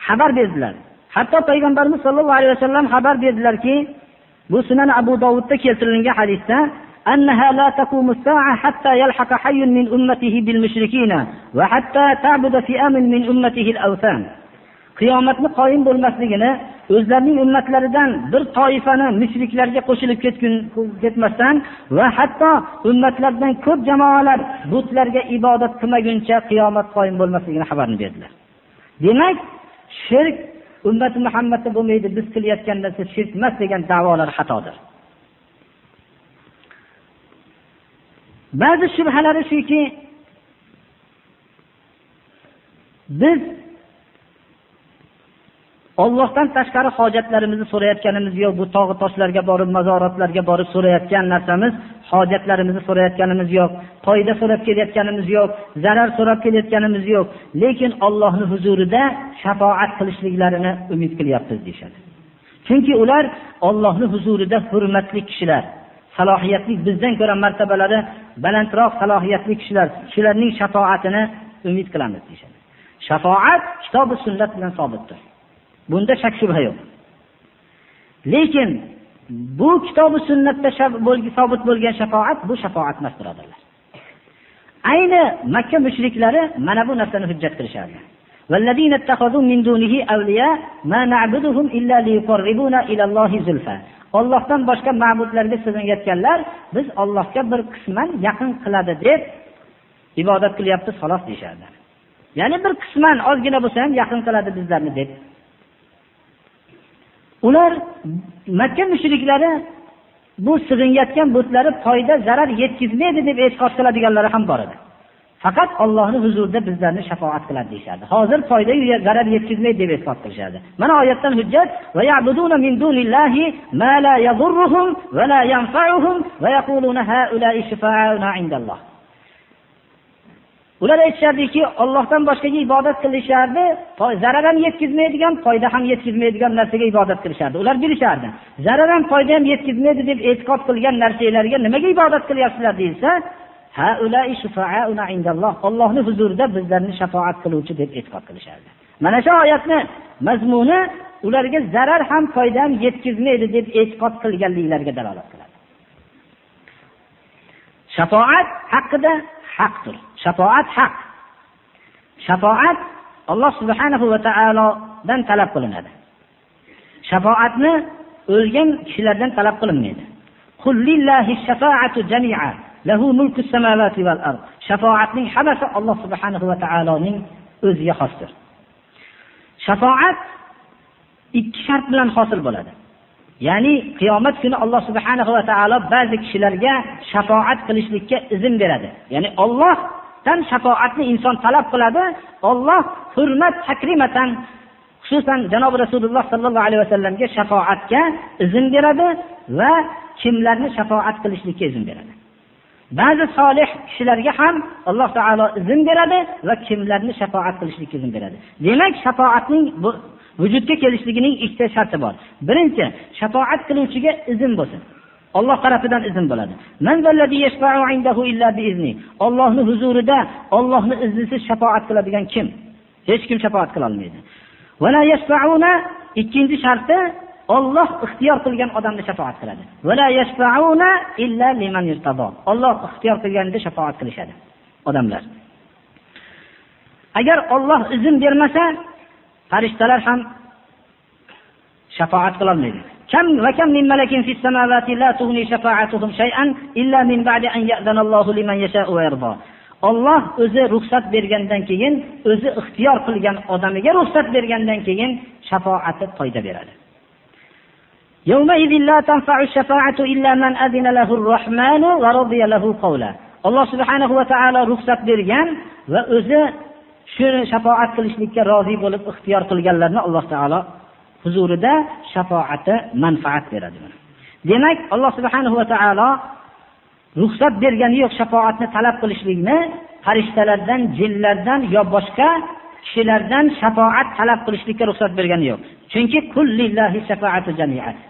A: xabar berdilar. hatto payg'ambarimiz sollallohu alayhi vasallam xabar berdilarki bu sunan abu dovudda keltirilgan hadisda أنها لا تقوم الساعة حتى يلحق حي من أمته بالمشركين وحتى تعبد فئام من أمته الأوثان qiyomatni qoyim bo'lmasligini o'zlarining ummatlaridan bir toifani mushriklarga qo'shilib ketmasdan va hatto ummatlardan ko'p jamoalar butlarga ibodat qilmaguncha qiyomat qoyim bo'lmasligini xabarini berdilar demak shirk ummati muhammadda bo'lmaydi biz qilayotgan narsa shirk emas degan davolar xatodir. Ba'zi shubhalari shuki biz ollohdan tashqari hojatlarimizni so'rayotganimiz yo'q. Bu tog'i toshlarga borib mazoratlarga borib so'rayotgan narsamiz hojatlarimizni so'rayotganimiz yo'q. Foyda so'rab kelayotganimiz yo'q zarar so'rab kelayotganimiz yo'q. Lekin ollohni huzurida shafoat qilishliklarini umid qilyapmiz deyishadi. Chunki ular ollohni huzurida hurmatli kishilar salohiyatli bizdan ko'ra martabalari balandroq salohiyatli kishilar shularning shafoatini umid qilamiz deyishadi. Shafoat kitobi sunnat bilan sobitdir. bunda shak shubha yo'q lekin bu kitobi sunnatda sobit bo'lgan shafoat bu shafoat emas birodarlar ayni makka mushriklari mana bu narsani hujjat qilishardi والذين اتخذوا من دونه أولياء ما نعبدهم إلا ليقربونا إلى الله زلفى ollohdan boshqa ma'budlarga sig'inayotganlar biz ollohga bir qisman yaqin qiladi deb ibodat qilyapmiz xolos deyishardi ya'ni bir qisman ozgina bo'lsa ham yaqin qiladi bizlarni deb ular makka mushriklari bu sig'inayotgan butlari foyda zarar yetkazmaydi deb e'tiqod qiladiganlari ham bor edi. Faqat ollohni huzurida bizlarni shafoat qiladi deyishardi. Hozir foyda zarar yetkazmaydi deb e'tiqod qilishardi mana oyatdan hujjat ular aytishardiki ollohdan boshqaga ibodat qilishardi zarar ham yetkazmaydigan foyda ham yetkazmaydigan narsaga ibodat qilishardi. Ular bilishardi zarar ham foyda ham yetkazmaydi deb e'tiqod qilgan narsalarga nimaga ibodat qilyapsizlar deyilsa ollohni huzurida bizlarni shafoat qiluvchi deb e'tiqod qilishardi. Mana shu oyatni mazmuni ularga zarar ham foyda ham yetkazmaydi deb e'tiqod qilganliklariga dalolat qiladi. Shafoat haqida haqdir. Shafoat haq. Shafoat alloh subhanahu va taolodan talab qilinadi. Shafoatni o'lgan kishilardan talab qilinmaydi. Shafoatning hammasi alloh subhanahu va taoloning o'ziga xosdir. Shafoat ikki shart bilan hosil bo'ladi. Ya'ni qiyomat kuni alloh subhanahu va taolo ba'zi kishilarga shafoat qilishlikka izn beradi. Ya'ni ollohdan shafoatni inson talab qiladi. Olloh hurmat takrimatan xususan janobi rasululloh sollallohu alayhi vasallamga shafoatga izn beradi va kimlarni shafoat qilishlikka izn beradi. Ba'zi solih kishilarga ham alloh taolo izn beradi va kimlarni shafoat qilishlikka izn beradi. Demak shafoatning bu vujudga kelishligining ikkita sharti bor. Birinchi shafoat qiluvchiga izn bo'lsin. Alloh tarafidan izn bo'ladi Allohning huzurida Allohning iznisiz shafaat qiladigan kim hech kim shafaat qila olmaydi. Va la yashfa'una ikkinchi sharti Alloh ixtiyor qilgan odamni shafaat qiladi Va la yashfa'una illa liman yurtado. Alloh ixtiyor qilganda shafaat qilishadi odamlar agar Alloh izn bermasa farishtalar ham shafaat qila olmaydi. كم وكم من ملك في السماوات لا تغني شفاعتهم شيئا إلا من بعد أن يأذن الله لمن يشاء ويرضى olloh o'zi ruxsat bergandan keyin o'zi ixtiyor qilgan odamiga ruxsat bergandan keyin shafoati foyda beradi alloh subhanahu va taolo ruxsat bergan va o'zi shuni shafoat qilishlikka rozi bo'lib ixtiyor qilganlarni alloh taolo huzurida shafoati manfaat beradi demak alloh subhanahu va taolo ruxsat bergani yo'q shafoatni talab qilishlikni farishtalardan jinlardan yo boshqa kishilardan shafoat talab qilishlikka ruxsat bergani yo'q. Chunki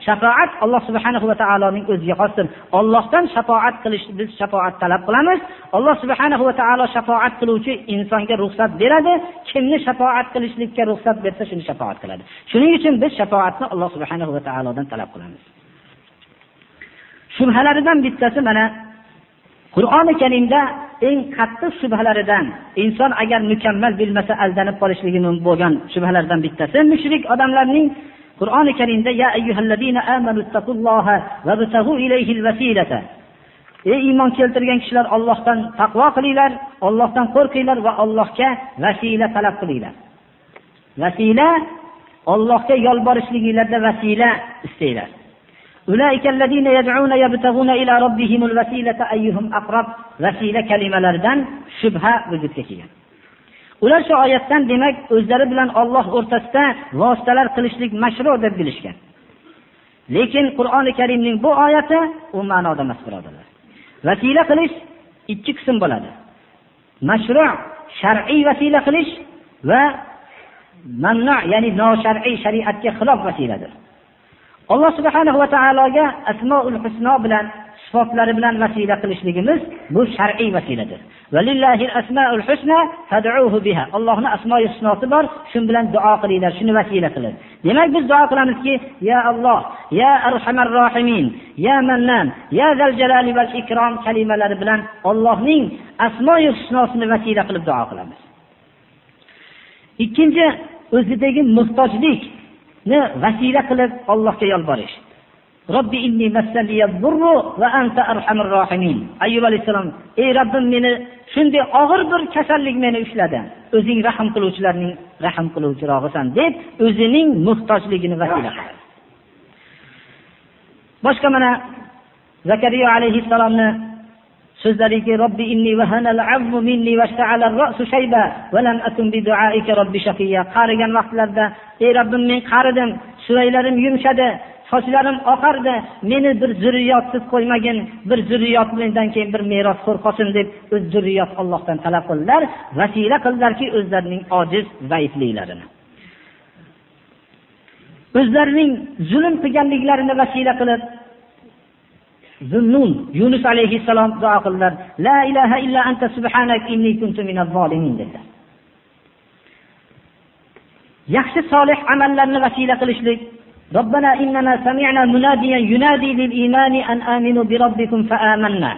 A: shafoat alloh subhanahu va taoloning o'ziga xosdir. Ollohdan shafoat qilishni biz shafoat talab qilamiz. Alloh subhanahu va taolo shafoat qiluvchi insonga ruxsat beradi. Kimni shafoat qilishlikka ruxsat bersa shuni shafoat qiladi. Shuning uchun biz shafoatni alloh subhanahu va taolodan talab qilamiz. Shubhalaridan bittasi mana qur'oni karimda eng qattiq shubhalaridan inson agar mukammal bilmasa aldanib qolishligi bo'lgan shubhalardan bittasi mushrik odamlarning qur'oni karimda ya ey iymon keltirgan kishilar ollohdan taqvo qilinglar ollohdan qo'rqinglar va allohga vasila talab qilinglar. Vasila ollohga yolborishliginglarda vasila istanglar أولئك الذين يدعون يبتغون إلى ربهم الوسيلة أيهم أقرب vasila kalimalaridan shubha vujudga kelgan ular shu oyatdan demak o'zlari bilan olloh o'rtasida vositalar qilishlik mashru deb bilishgan lekin qur'oni karimning bu oyati u ma'noda emas birodarlar vasila qilish ikki qism bo'ladi mashru shar'iy vasila qilish va mamnu ya'ni noshar'iy shariatga xilof vasiladir Alloh subhanahu va taologa asmoul husno bilan sifatlari bilan vasila qilishligimiz bu shar'iy vasiladir. Allohni asmoi husnosi bor shu bilan duo qilinglar shuni vasila qilib demak biz duo qilamizki ya alloh ya arhamar rohimin ya mannan ya zal jalali val ikrom kalimalari bilan ollohning asmoi husnosini vasila qilib duo qilamiz. Ikkinchi o'zidagi muhtojlik vasila qilib allohga yolborish. Robbi inni va anta arhamur rohimin ayyub alayhisalom: ey robbim meni shunday og'ir bir kasallik meni ushladi. O'zing rahim qiluvchilarning rahim qiluvchirog'isan deb o'zining muhtojligini vasila qiladi. Boshqa mana zakariya alayhisalomni so'zlariki robbi inni azmu minni ra'su shayba va lam akun bi du'aika robbi shaqiya qarigan vaqtlarda ey robbim men qaridim suvaylarim yumshadi sochlarim oqardi. Meni bir zurriyotsiz qo'ymagin bir zurriyot mendan keyin bir merosxo'r qolsin deb o'z zurriyot ollohdan talab qildilar vasila qildilarki o'zlarining ojiz zaifliklarini. O'zlarining zulm qilganliklarini vasila qilib zunnun yunus alayhissalom duo qildilar. La ilaha illa anta subhanak inni kuntu minaz zolimin dedilar. yaxshi solih amallarni vasila qilishlik ربنا إننا سمعنا مناديا ينادي للإيمان أن آمنوا بربكم فآمنا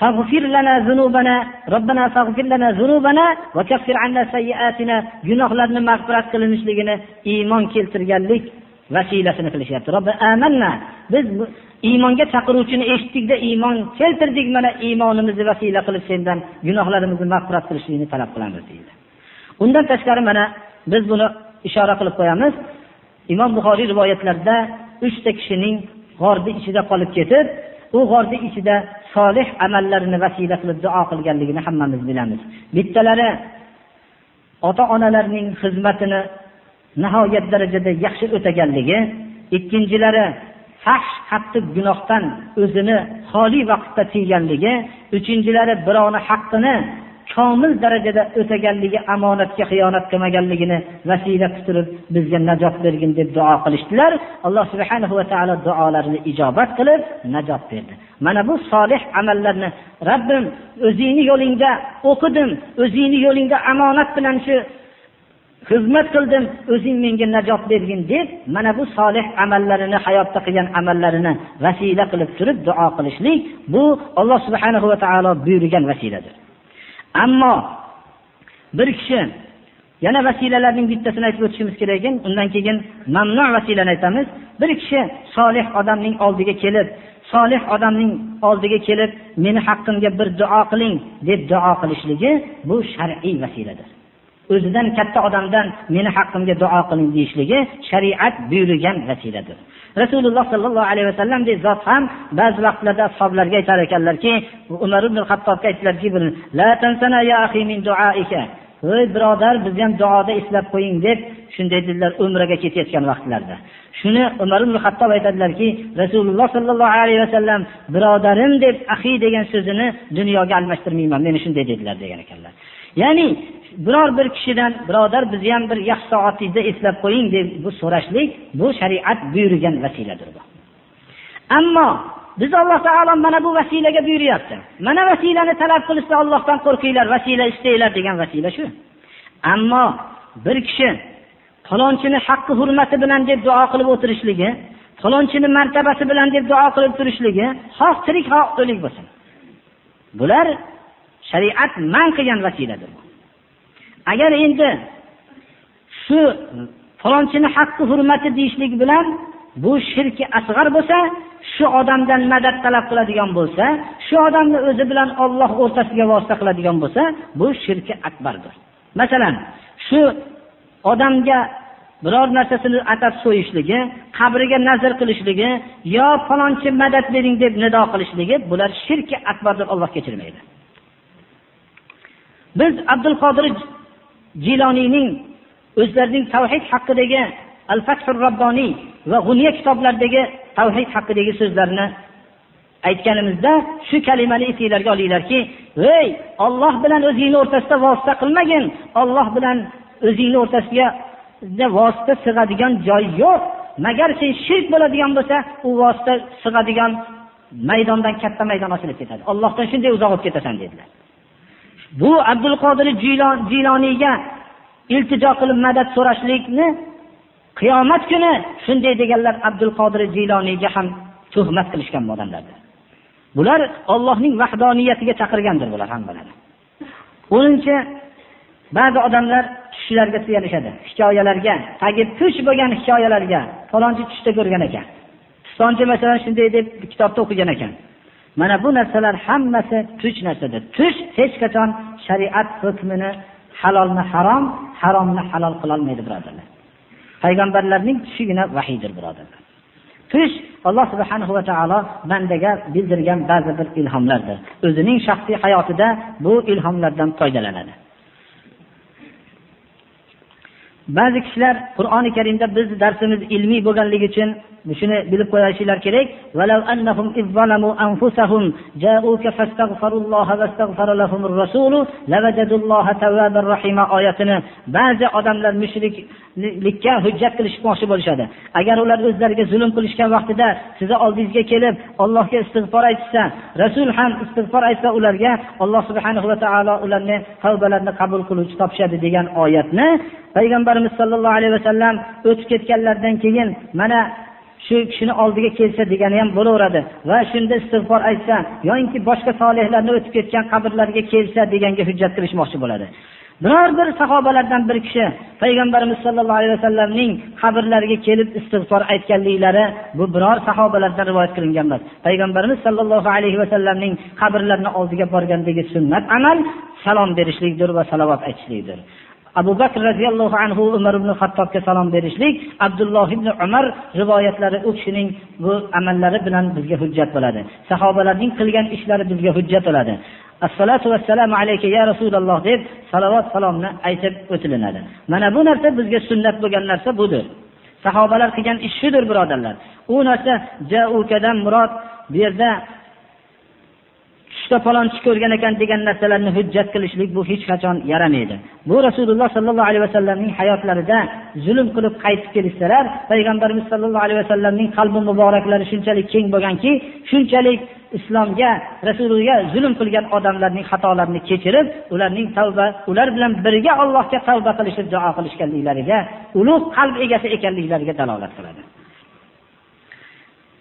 A: فاغفر لنا ذنوبنا ربنا فاغفر لنا ذنوبنا وكفر عنا سيئاتنا gunohlarni mag'firat qilinishligini iymon keltirganlik vasilasini qilishyapti robbi amanna biz iymonga chaqiruvchini eshitdikda iymon keltirdik mana iymonimizni vasila qilib sendan gunohlarimizni mag'firat qilishlikni talab qilamiz deydi Undan tashqari mana biz buni ishora qilib qo'yamiz. Imom buxoriy rivoyatlarida uchta kishining g'orni ichida qolib ketib u g'orni ichida solih amallarini vasila qilib duo qilganligini hammamiz bilamiz. Bittalari ota onalarning xizmatini nihoyat darajada yaxshi o'taganligi ikkinchilari fahsh qattiq gunohdan o'zini xoli vaqtda tiyganligi uchinchilari birovni haqqini komil darajada o'taganligi omonatga xiyonat qilmaganligini vasila qilib bizga najot bergin deb duo qilishdilar. Alloh subhanahu va taolo duolarini ijobat qilib najot berdi. Mana bu solih amallarni robbim o'zingni yo'lingda o'qidim o'zingni yo'lingda omonat bilan shu xizmat qildim o'zing menga najot bergin deb mana bu solih amallarini hayotda qilgan amallarini vasila qilib turib duo qilishlik bu alloh subhanahu va taolo buyurgan vasiladir. Ammo bir kishi yana vasilalarning bittasini aytib o'tishimiz kerak ekan undan keyin mamnu vasilani aytamiz. Bir kishi solih odamning oldiga kelib solih odamning oldiga kelib meni haqqimga bir duo qiling deb duo qilishligi bu shar'iy vasiladir. O'zidan katta odamdan meni haqqimga duo qiling deyishligi shariat buyurgan vasiladir. Rasululloh sollallohu alayhi vasallamdek zot ham ba'zi vaqtlarda ashoblarga aytar ekanlarki umar ibn hattobga aytdilarki ey birodar bizni ham duoda eslab qo'ying deb shunday dedilar umraga ketayotgan vaqtlarida shuni umar ibn hattob aytadilarki rasululloh sollallohu alayhi vasallam birodarim deb ahiy degan so'zini dunyoga almashtirmayman meni shunday dedilar degan ekanlar. Ya'ni biror bir kishidan birodar bizni ham bir yaxshi soatingizda eslab qo'ying deb bu so'rashlik bu shariat buyurgan vasiladir bu. Ammo biz alloh taolo mana bu vasilaga buyuryapti. Mana vasilani talab qilishda ollohdan qo'rqinglar vasila istanglar degan vasila shu. Ammo bir kishi falonchini haqqi hurmati bilan deb duo qilib o'tirishligi falonchini martabasi bilan deb duo qilib turishligi xoh tirik xoh o'lik bo'lsin. Bular shariat man qilgan vasiladir agar endi shu falonchini haqqi hurmati deyishlik bilan bu shirki asg'ar bo'lsa shu odamdan madad talab qiladigan bo'lsa shu odamni o'zi bilan olloh o'rtasiga vosita qiladigan bo'lsa bu shirki akbardir. Masalan shu odamga biror narsasini atab so'yishligi qabriga nazr qilishligi yo falonchi madad bering deb nido qilishligi bular shirki akbardir olloh kechirmaydi. Biz abdul qodir jiloniyning o'zlarining tavhid haqidagi al fathur robboniy va g'uniya kitoblaridagi tavhid haqidagi so'zlarni aytganimizda shu kalimani esinglarga olinglarki ey olloh bilan o'zingni o'rtasida vosita qilmagin. Olloh bilan o'zingni o'rtasiga vosita sig'adigan joy yo'q. Magar sen shirk bo'ladigan bo'lsa u vosita sig'adigan maydondan katta maydon ochilib ketadi. Ollohdan shunday uzoq bo'lib ketasan dedilar. Bu abdul qodir jiloniyga iltijo qilib madad so'rashlikni qiyomat kuni shunday deganlar abdul qodir jiloniyga ham tuhmat qilishgan odamlardir bular ollohning vahdoniyatiga chaqirgandir bular hammalari o'ninchi ba'zi odamlar tushlarga suyanishadi. Hikoyalarga tagi tush bo'lgan hikoyalarga falonchi tushda ko'rgan ekan. Pistonchi masalan shunday deb kitobda o'qigan ekan. Mana bu narsalar hammasi tush narsadir. Tush hech qachon shariat hukmini halolni harom haromni halol qilolmaydi birodarlar. Payg'ambarlarning tushigina vahiydir birodarlar. Tush alloh subhanahu va taolo bandaga bildirgan ba'zi bir ilhomlardir. O'zining shaxsiy hayotida bu ilhomlardan foydalanadi. Ba'zi kishilar qur'oni karimda biz darsimiz ilmiy bo'lganligi uchun shuni bilib qo'yishinglar kerak. Oyatini ba'zi odamlar mushriklikka hujjat qilishmoqchi bo'lishadi. Agar ular o'zlariga zulm qilishgan vaqtida sizni oldingizga kelib allohga istig'for aytishsa rasul ham istig'for aytsa ularga alloh subhanahu va taolo ularni tavbalarini qabul qiluvchi topishadi degan oyatni payg'ambarimiz sollallohu alayhi vasallam o'tib ketganlaridan keyin mana shu kishini oldiga kelsa degani ham bo'laveradi. Va shunda istig'for aytsa yoinki boshqa solihlarni o'tib ketgan qabrlarga kelsa deganga hujjat qilishmoqchi bo'ladi. Biror bir sahobalardan bir kishi payg'ambarimiz sollallohu alayhi vasallamning qabrlariga kelib istig'for aytganliklari bu biror sahobalardan rivoyat qilingan emas payg'ambarimiz sollallohu alayhi vasallamning qabrlarini oldiga borgandagi sunnat amal salom berishlikdir va salovat aytishlikdir. Abu bakr roziyallohu anhu umar ibn hattobga salom berishlik abdulloh ibn umar rivoyatlari u kishining bu amallari bilan bizga hujjat bo'ladi. Sahobalarning qilgan ishlari bizga hujjat bo'ladi. Assalotu vassalamu alayka ya rasululloh deb salovat salomni aytib o'tilinadi. Mana bu narsa bizga sunnat bo'lgan narsa budir sahobalar qilgan ish shudir birodarlar. U narsa jaukadan murod bu yerda tushda falonchi ko'rgan ekan degan narsalarni hujjat qilishlik bu hech qachon yaramaydi. Bu rasululloh sollallohu alayhi vasallamning hayotlarida zulm qilib qaytib kelishsalar payg'ambarimiz sollallohu alayhi vasallamning qalbi muboraklari shunchalik keng bo'lganki shunchalik islomga rasuliga zulm qilgan odamlarning xatolarini kechirib ularning tavba ular bilan birga allohga tavba qilishib duo qilishganliklariga ulug' qalb egasi ekanliklariga dalolat qiladi.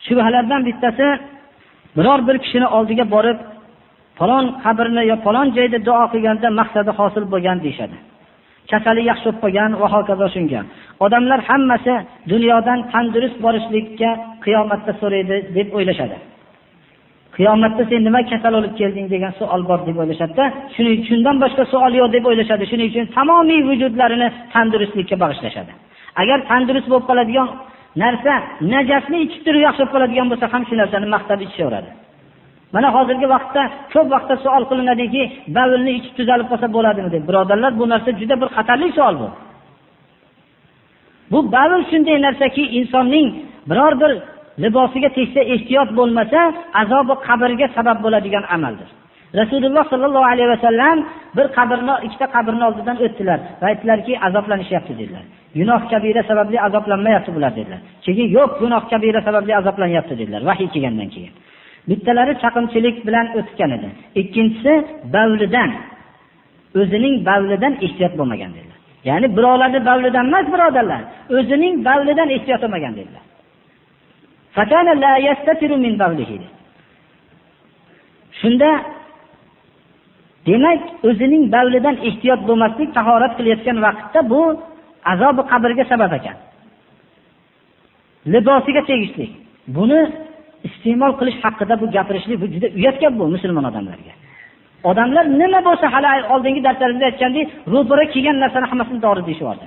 A: Shubhalardan bittasi biror bir kishini oldiga borib falon qabrni yo falon joyda duo qilganda maqsadi hosil bo'lgan deyishadi. Kasali yaxshi bo'lib qolgan va hokazo shunga. Odamlar hammasi dunyodan tandurust borishlikka qiyomatda so'raydi deb o'ylashadi. Qiyomatda sen nima kasal olib kelding degan savol bor deb o'ylashadida shuning shundan boshqa savol yo'q deb o'ylashadi. Shuning uchun tamomiy vujudlarini tandurustlikka bag'ishlashadi. Agar tandurust bo'lib qoladigan narsa najasni ichib turib yaxshi bo'lib qoladigan bo'lsa ham shu narsani maqtab ichishaveradi mana hozirgi vaqtda ko'p vaqtda savol qilinadiki bavlni ichib tuzalib qolsa bo'ladimi deb. Birodarlar bu narsa juda bir xatarli savol bu. Bu bavl shunday narsaki insonning biror bir libosiga tegsa ehtiyot bo'lmasa azobi qabrga sabab bo'ladigan amaldir. Rasululloh sollallohu alayhi vasallam bir qabrni ikkita qabrni oldidan o'tdilar va aytdilarki azoblanishyapti dedilar. Gunoh kabira sababli azoblanmayapti bular dedilar. Keyin yo'q gunoh kabira sababli azoblanyapti dedilar vahiy kelgandan keyin. Bittalari chaqimchilik bilan o'tgan edi. Ikkinchisi bavlidan. O'zining bavlidan ehtiyot bo'lmagan dedilar. Ya'ni birovlarni bavlidan emas birodarlar. O'zining bavlidan ehtiyot bo'lmagan dedilar. Shunda demak o'zining bavlidan ehtiyot bo'lmaslik tahorat qilayotgan vaqtda bu azobi qabrga sabab ekan. Libosiga tegishlik. Buni iste'mol qilish haqida bu gapirishlik bu juda uyat gap bu musulmon odamlarga. Odamlar nima bo'lsa hali oldingi darslarimizda aytgandek ro'para kelgan narsani hammasini dori deyishyapti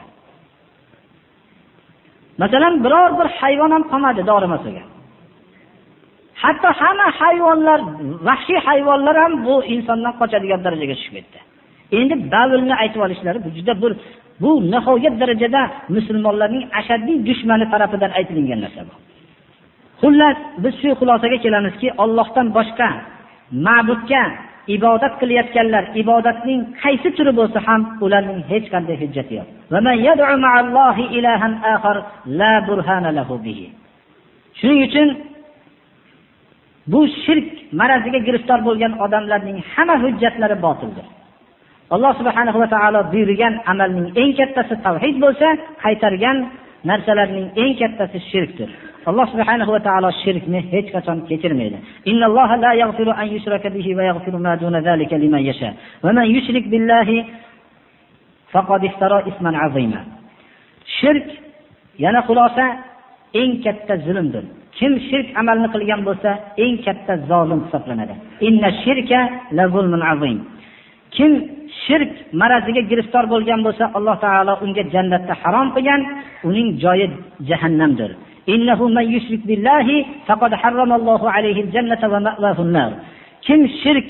A: masalan biror bir hayvon ham qolmadi dori emas hatto hamma hayvonlar vahshiy hayvonlar ham bu insondan qochadigan darajaga tushib ketdi. Endi bavlni aytib olishlari bu juda bir bu nihoyat darajada musulmonlarning ashaddiy dushmani tarafidan aytilingan narsa bu. Xullas biz shu xulosaga kelamizki ollohdan boshqa ma'budga ibodat qilayotganlar ibodatning qaysi turi bo'lsa ham ularning hech qanday hujjati yo'q. Shuning uchun bu shirk maraziga giriftor bo'lgan odamlarning hamma hujjatlari botildir. Alloh subhanahu va taolo buyurgan amalning eng kattasi tavhid bo'lsa qaytargan narsalarning eng kattasi shirkdir. Alloh subhanahu va taolo shirkni hech qachon kechirmaydi. Innalloha la yaghfiru an yushraka bihi va yaghfiru ma duna zalika liman yasha. Va man yushrik billahi faqad istara isman azima. Shirk yana xulosa eng katta zulmdir. Kim shirk amalni qilgan bo'lsa eng katta zolim hisoblanadi. Inna shirka la zulmun azim. Kim shirk maraziga giriftor bo'lgan bo'lsa alloh taolo unga jannatda harom qilgan uning joyi jahannamdir. kim shirk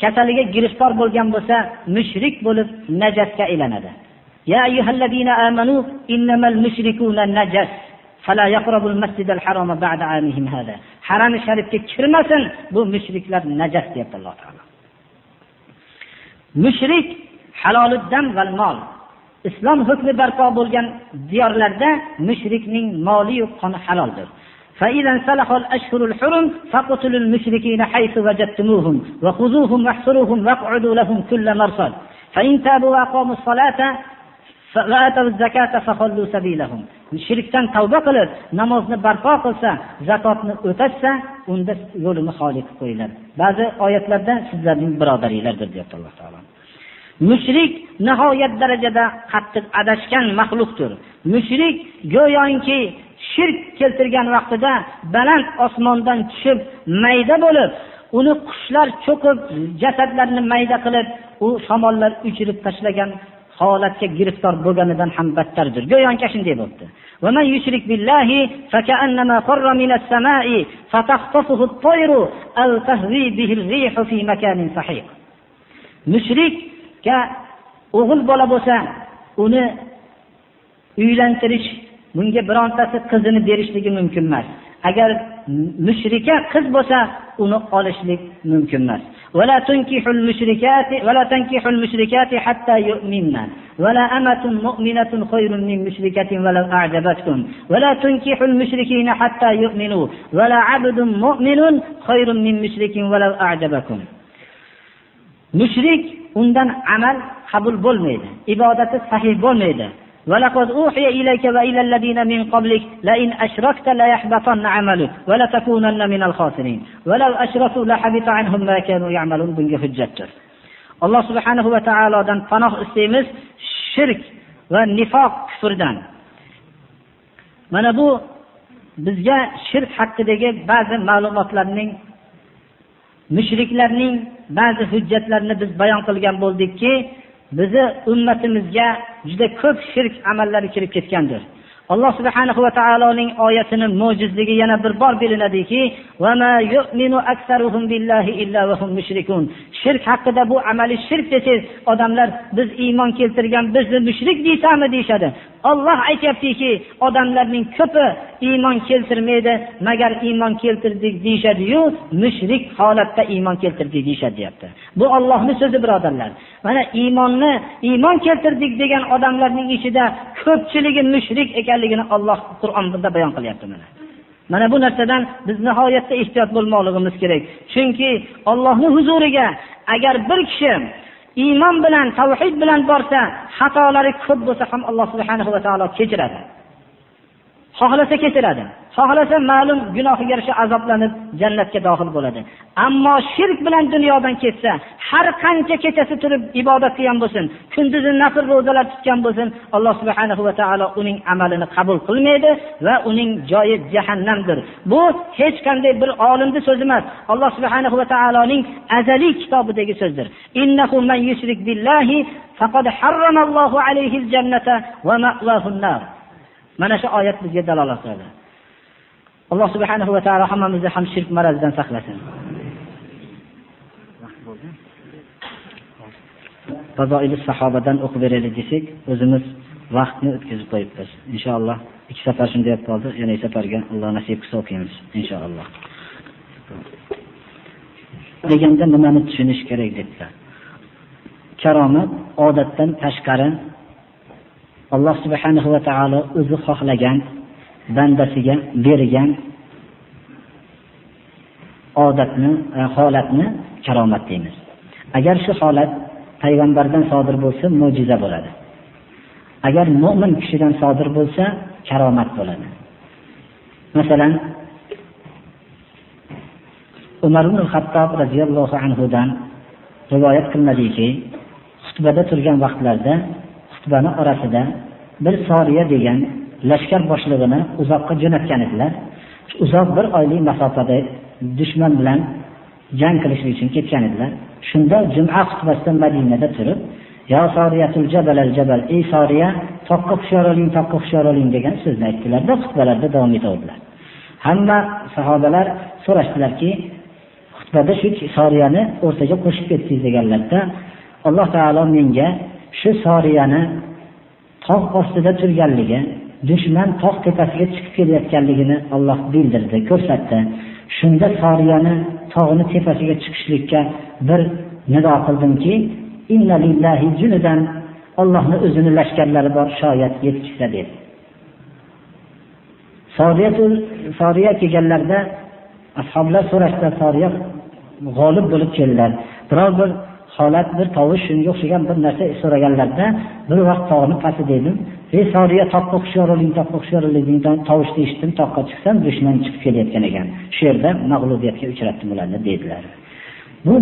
A: kasaliga giriftor bo'lgan bo'lsa mushrik bo'lib najasga aylanadi يا أيها الذين آمنوا إنما المشركون نجس فلا يقربوا المسجد الحرام بعد عامهم هذا حرام sharifga kirmasin bu mushriklar najas deyapti alloh taolo mushrik haloliddam val mol islom hukmi barpo bo'lgan diyorlarda mushrikning moliyu qoni haloldir فإذا انسلخ الأشهر الحرم فاقتلوا المشركين حيث وجدتموهم وخذوهم واحصروهم واقعدوا لهم كل مرصد فإن تابوا وأقاموا الصلاة shirkdan tavba qilib namozni barpo qilsa zakotni o'tashsa unda yo'lini xoli qilib qo'yiladi ba'zi oyatlarda sizlarning birodaringlardir deyapti alloh taolo mushrik nihoyat darajada qattiq adashgan maxluqdir mushrik go'yoki shirk keltirgan vaqtida baland osmondan tushib mayda bo'lib uni qushlar cho'kib jasadlarni mayda qilib u shamollar uchirib tashlagan holatga giriftor bo'lganidan ham battardir go'yoki shunday bo'libdi ومن يشرك بالله فكأنما خر من السماء فتخطفه الطير أو تهوي به الريح في مكان سحيق mushrikka o'g'il bola bo'lsa uni uylantirish bunga birontasi qizini berishligi mumkin emas agar mushrika qiz bo'lsa uni olishlik mumkin emas ولا تنكحوا المشركات ولا تنكحوا المشركات حتى يؤمنن ولا أمة مؤمنة خير من مشركة ولو أعجبتكم ولا تنكحوا المشركين حتى يؤمنوا ولا عبد مؤمن خير من مشرك ولو أعجبكم mushrik undan amal qabul bo'lmaydi ibodati sahih bo'lmaydi ولقد أوحي إليك وإلى الذين من قبلك لئن أشركت ليحبطن عملك ولتكونن من الخاسرين ولو أشركوا لحبط عنهم ما كانوا يعملون bunga hujjatdir alloh subhanahu va taolodan panoh istaymiz shirk va nifoq kufrdan mana bu bizga shirk haqidagi ba'zi ma'lumotlarning mushriklarning ba'zi hujjatlarini biz bayon qilgan bo'ldikki bizni ummatimizga juda ko'p shirk amallari kirib ketgandir. Alloh subhanahu va taoloning oyatini mo'jizligi yana bir bor bilinadiki shirk haqida bu amaliy shirk desangiz odamlar biz iymon keltirgan bizni mushrik deysanmi deyishadi. Olloh aytyaptiki odamlarning ko'pi iymon keltirmaydi. Magar iymon keltirdik deyishadiyu mushrik holatda iymon keltirdik deyishadi deyapti. Bu ollohni so'zi birodarlar. Mana iymonni iymon keltirdik degan odamlarning ichida ko'pchiligi mushrik ekanligini olloh qur'onda bayon qilyapti mana. Mana bu narsadan biz nihoyatda ehtiyot bo'lmoqligimiz kerak. Chunki ollohni huzuriga agar bir kishi iymon bilan tavhid bilan borsa xatolari ko'p bo'lsa ham alloh subhanahu va taolo kechiradi. Xohlasa kechiradi. Xohlasa ma'lum gunohiga yarasha azoblanib jannatga dohil bo'ladi. Ammo shirk bilan dunyodan ketsa har qancha kechasi turib ibodat qilgan bo'lsin kunduzi nafl ro'zalar tutgan bo'lsin alloh subhanahu va taolo uning amalini qabul qilmaydi va uning joyi jahannamdir. Bu hech qanday bir olimni so'zi emas alloh subhanahu va taoloning azaliy kitobidagi so'zdir. Mana shu oyat bizga dalolat qiladi. Alloh subhanahu va taolo hammamizni ham shirk marazidan saqlasin. Fazoili sahobadan o'qib beraylik desak o'zimiz vaqtni o'tkazib qo'yibmiz. Inshaalloh ikki safar shunday bo'lib qoldi. Yana safarga alloh nasib qilsa o'qiymiz inshaalloh. Deganda nimani tushunish kerak debdilar karomat odatdan tashqari alloh subhanahu va taolo o'zi xohlagan bandasiga bergan odatni e, holatni karomat deymiz. Agar shu holat payg'ambardan sodir bo'lsa mo'jiza bo'ladi. Agar mo'min kishidan sodir bo'lsa karomat bo'ladi. Masalan umar ibn hattob roziyallohu anhudan rivoyat qilinadiki xutbada turgan vaqtlarida xutbani orasida bir soriya degan lashkar boshlig'ini uzoqqa jo'natgan edilar. Uzoq bir oylik masofada dushman bilan jang qilishlik uchun ketgan edilar. Shunda juma xutbasida madinada turib yo soriyatul jabal al jabal ey soriya toqqa hushyor oling toqqa hushyor oling degan so'zni aytdilarda xutbalarda davom etaverdilar hamma sahobalar so'rashdilarki xutbada shu soriyani o'rtaga qo'shib ketdingiz deganlarda alloh taolo menga shu soriyani tog' ostida turganligi dushman tog' tepasiga chiqib kelayotganligini Alloh bildirdi. Ko'rsatdi. Shunda soriyani tog'ni tepasiga chiqishlikka bir nido qildimki ollohni o'zini lashkarlari bor shoyat yetishsa dedi. Soriya kelganlarda ashoblar so'rashda soriya g'olib bo'lib keldilar. Biror bir holat bir tovush shunga o'xshagan bir narsa so'raganlarda bir vaqt tog'ni pastida dedim. Ey soriya toqqa hushyor bo'ling toqqa hushyor tovushni eshitdim toqqa chiqsam dushman chiqib kelayotgan ekan. Shu yerda mag'lubiyatga uchratdim ularni dedilar. Bu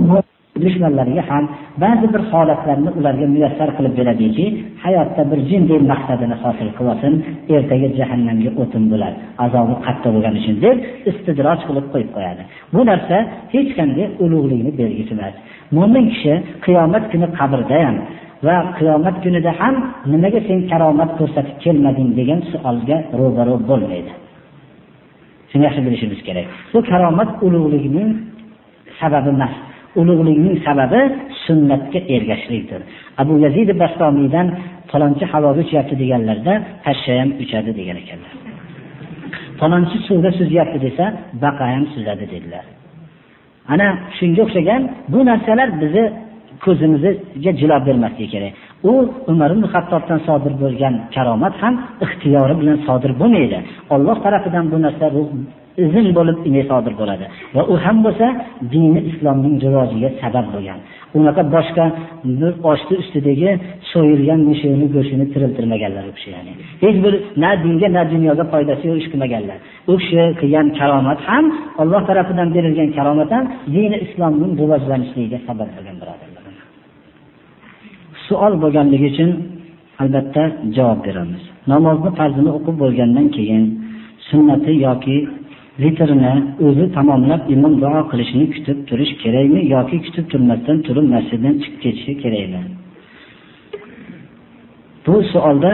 A: dushmanlarga ham ba'zi bir holatlarni ularga muyassar qilib beradiki hayotda bir jinday maqsadini hosil qilib olsin ertaga jahannamga o'tin bo'lar azobi qattiq bo'lgani uchun deb istidroj qilib qo'yib qo'yadi. Bu narsa hech qanday ulug'likni belgisi emas. Mo'min kishi qiyomat kuni qabrda ham va qiyomat kunida ham nimaga sen karomat ko'rsatib kelmading degan savolga ro'baro bo'lmaydi. Shuni yaxshi bilishimiz kerak. Bu karomat ulug'likning sababi emas. Ulug'likning sababi sunnatga ergashishlikdir. Abu yazid bastomiydan falonchi havoga uchyapti deganlarda pashsha ham uchadi degan ekanlar. Falonchi suvda suzyapti desa baqa ham suzadi dedilar. Ana shunga o'xshagan bu narsalar bizni ko'zimizga jilob bermasligi kerak. U umar ibn hattobdan sodir bo'lgan karomat ham ixtiyori bilan sodir bo'lmaydi. Olloh tarafidan bu narsa izn bo'lib sodir bo'ladi. Va u ham bo'lsa dini islomning rivojiga sabab bo'lgan. Unaqa boshqa bir oshni ustidagi so'yilgan mushukni go'shtini tiriltirmaganlar u kishi ya'ni. Hech bir na dinga na dunyoga foydasi yo'q ish qilmaganlar u kishi qilgan karomat ham alloh tarafidan berilgan karomat ham dini islomning rivojlanishligiga sabab bo'lgan birodarlar. Savol bo'lganligi uchun albatta javob beramiz. Namozni farzini o'qib bo'lgandan keyin sunnati yoki vitrni o'zi tamomlab imom duo qilishini kutib turish kerakmi yoki kutib turmasdan turib masjiddan chiqib ketishi kerakmi? Bu savolda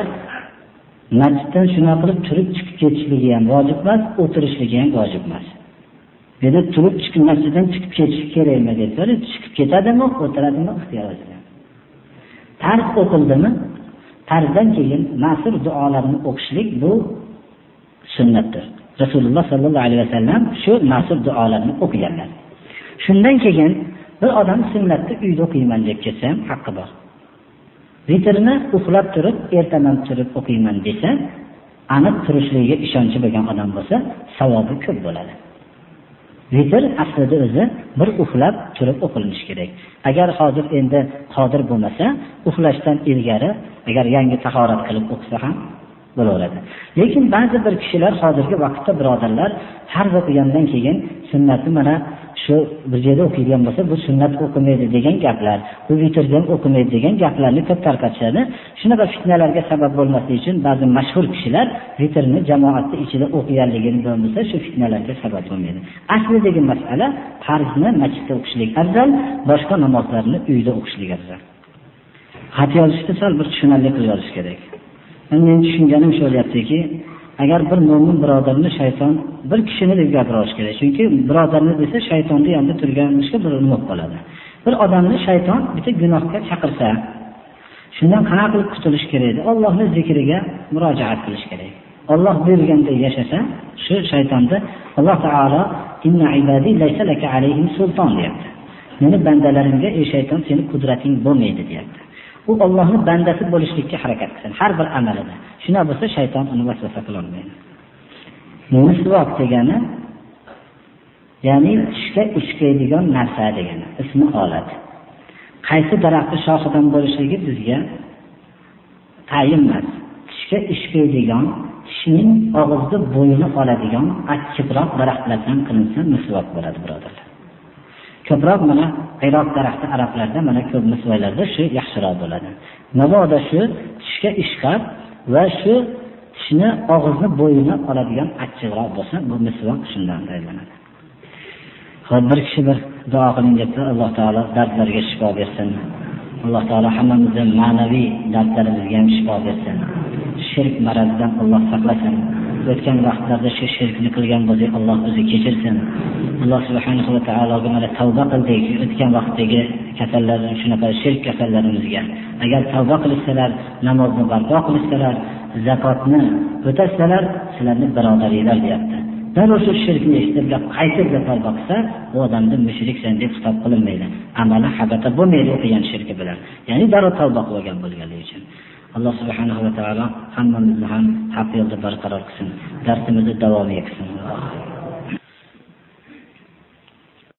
A: masjiddan shunaqa qilib turib chiqib ketishligi ham vojib emas o'tirishligi ham vojib emas. Bu turib chiqib masjiddan chiqib ketish kerakmi desa chiqib ketadimi o'tiradimi ixtiyor tarz o'qildimi? Tarzdan keyin ma'sur duolarni o'qishlik bu sunnatdir. Rasululloh sollallohu alayhi vasallam shu ma'sur duolarni o'qiganlar. Shundan keyin bir odam sunnatni uyda o'qiyman deb ketsa ham haqqi bor. Vitrni uxlab turib ertaman turib o'qiyman desa aniq turishligiga ishonchi bo'lgan odam bo'lsa savobi ko'p bo'ladi. Vitr aslida o'zi bir uxlab turib o'qilinishi kerak. Agar hozir endi qodir bo'lmasa uxlashdan ilgari agar yangi tahorat qilib o'qisa ham bo'laveradi. Lekin ba'zi bir kishilar hozirgi vaqtda birodarlar farz o'qigandan keyin sunnatni mana shu bir joyda o'qiydigan bo'lsa bu sunnat o'qimaydi degan gaplar bu vitrga o'qimaydi degan gaplarni ko'p tarqatishadi. Shunaqa fitnalarga sabab bo'lmaslik uchun ba'zi mashhur kishilar vitrni jamoatni ichida o'qiganligini bo'lmasa shu fitnalarga sabab bo'lmaydi. Aslidagi masala farzni masjidda o'qishlik afzal boshqa namozlarni uyda o'qishlik afzal. Xat yozishda sal bir tushunarli qilib yozish kerak. Men tushunganim shu bo'lyaptiki agar bir mo'min birodarni shayton bir kishini deb gapirish kerak. Chunki birodarni desa shaytonni yonida turganishga bir nima bo'lib qoladi bir odamni shayton bitta gunohga chaqirsa shundan qanaqa qilib qutulish kerak edi? Ollohni zikriga murojaat qilish kerak. Olloh buyurganday yashasa shu shaytonni alloh taolo deyapti. Meni bandalarimga ey shayton seni qudrating bo'lmaydi deyapti. U Allohning bandasi bo'lishlikka harakat qilsin. Har bir amalida. Shuna bo'lsa shayton uni vasvasa qilolmaydi misvok degani ya'ni tishga uchkaydigan narsa degani ismi olat. Qaysi daraxtni shoxidan bo'lishligi bizga tayin emas tishga uchkaydigan, tishning og'izda bo'yini oladigan achchiqroq daraxtlardan qilinsa misvok bo'ladi birodarlar. Ko'proq mana qiroq daraxti arablarda mana ko'p misvoylarda shu yaxshiroq bo'ladi. Mabodo shu tishga ishqab va shu tishni og'izni bo'yini oladigan achchiqroq bo'lsa bu misvoq shundan aylanadi hop bir kishi bir duo qiling debdi alloh taolo dardlarga shifo bersin. Alloh taolo hammamizni ma'naviy dardlarimizga ham shifo bersin. Shirk marazidan alloh saqlasin. O'tgan vaqtlarda shu shirkni qilgan bo'lsak alloh o'zi kechirsin. Alloh subhanahu va taologa mana tavba qildik. O'tgan vaqtdagi kasallar shunaqa shirk kasallarimizga. Agar tavba qilishsalar namozni barpo qilishsalar zakotni o'tasalar sizlarni birodaringlar deyapti. Darrov shu shirkni eshitib qaytib tavba qilsa bu odamni mushriksan deb xitob qilinmaydi. Amali habata bo'lmaydi o'qigan shirki bilan. Ya'ni darrov tavba qilib olgan bo'lganligi uchun. Alloh subhanahu va taolo hammamizni ham haq yo'lda barqaror qilsin. Darsimizni davom etsin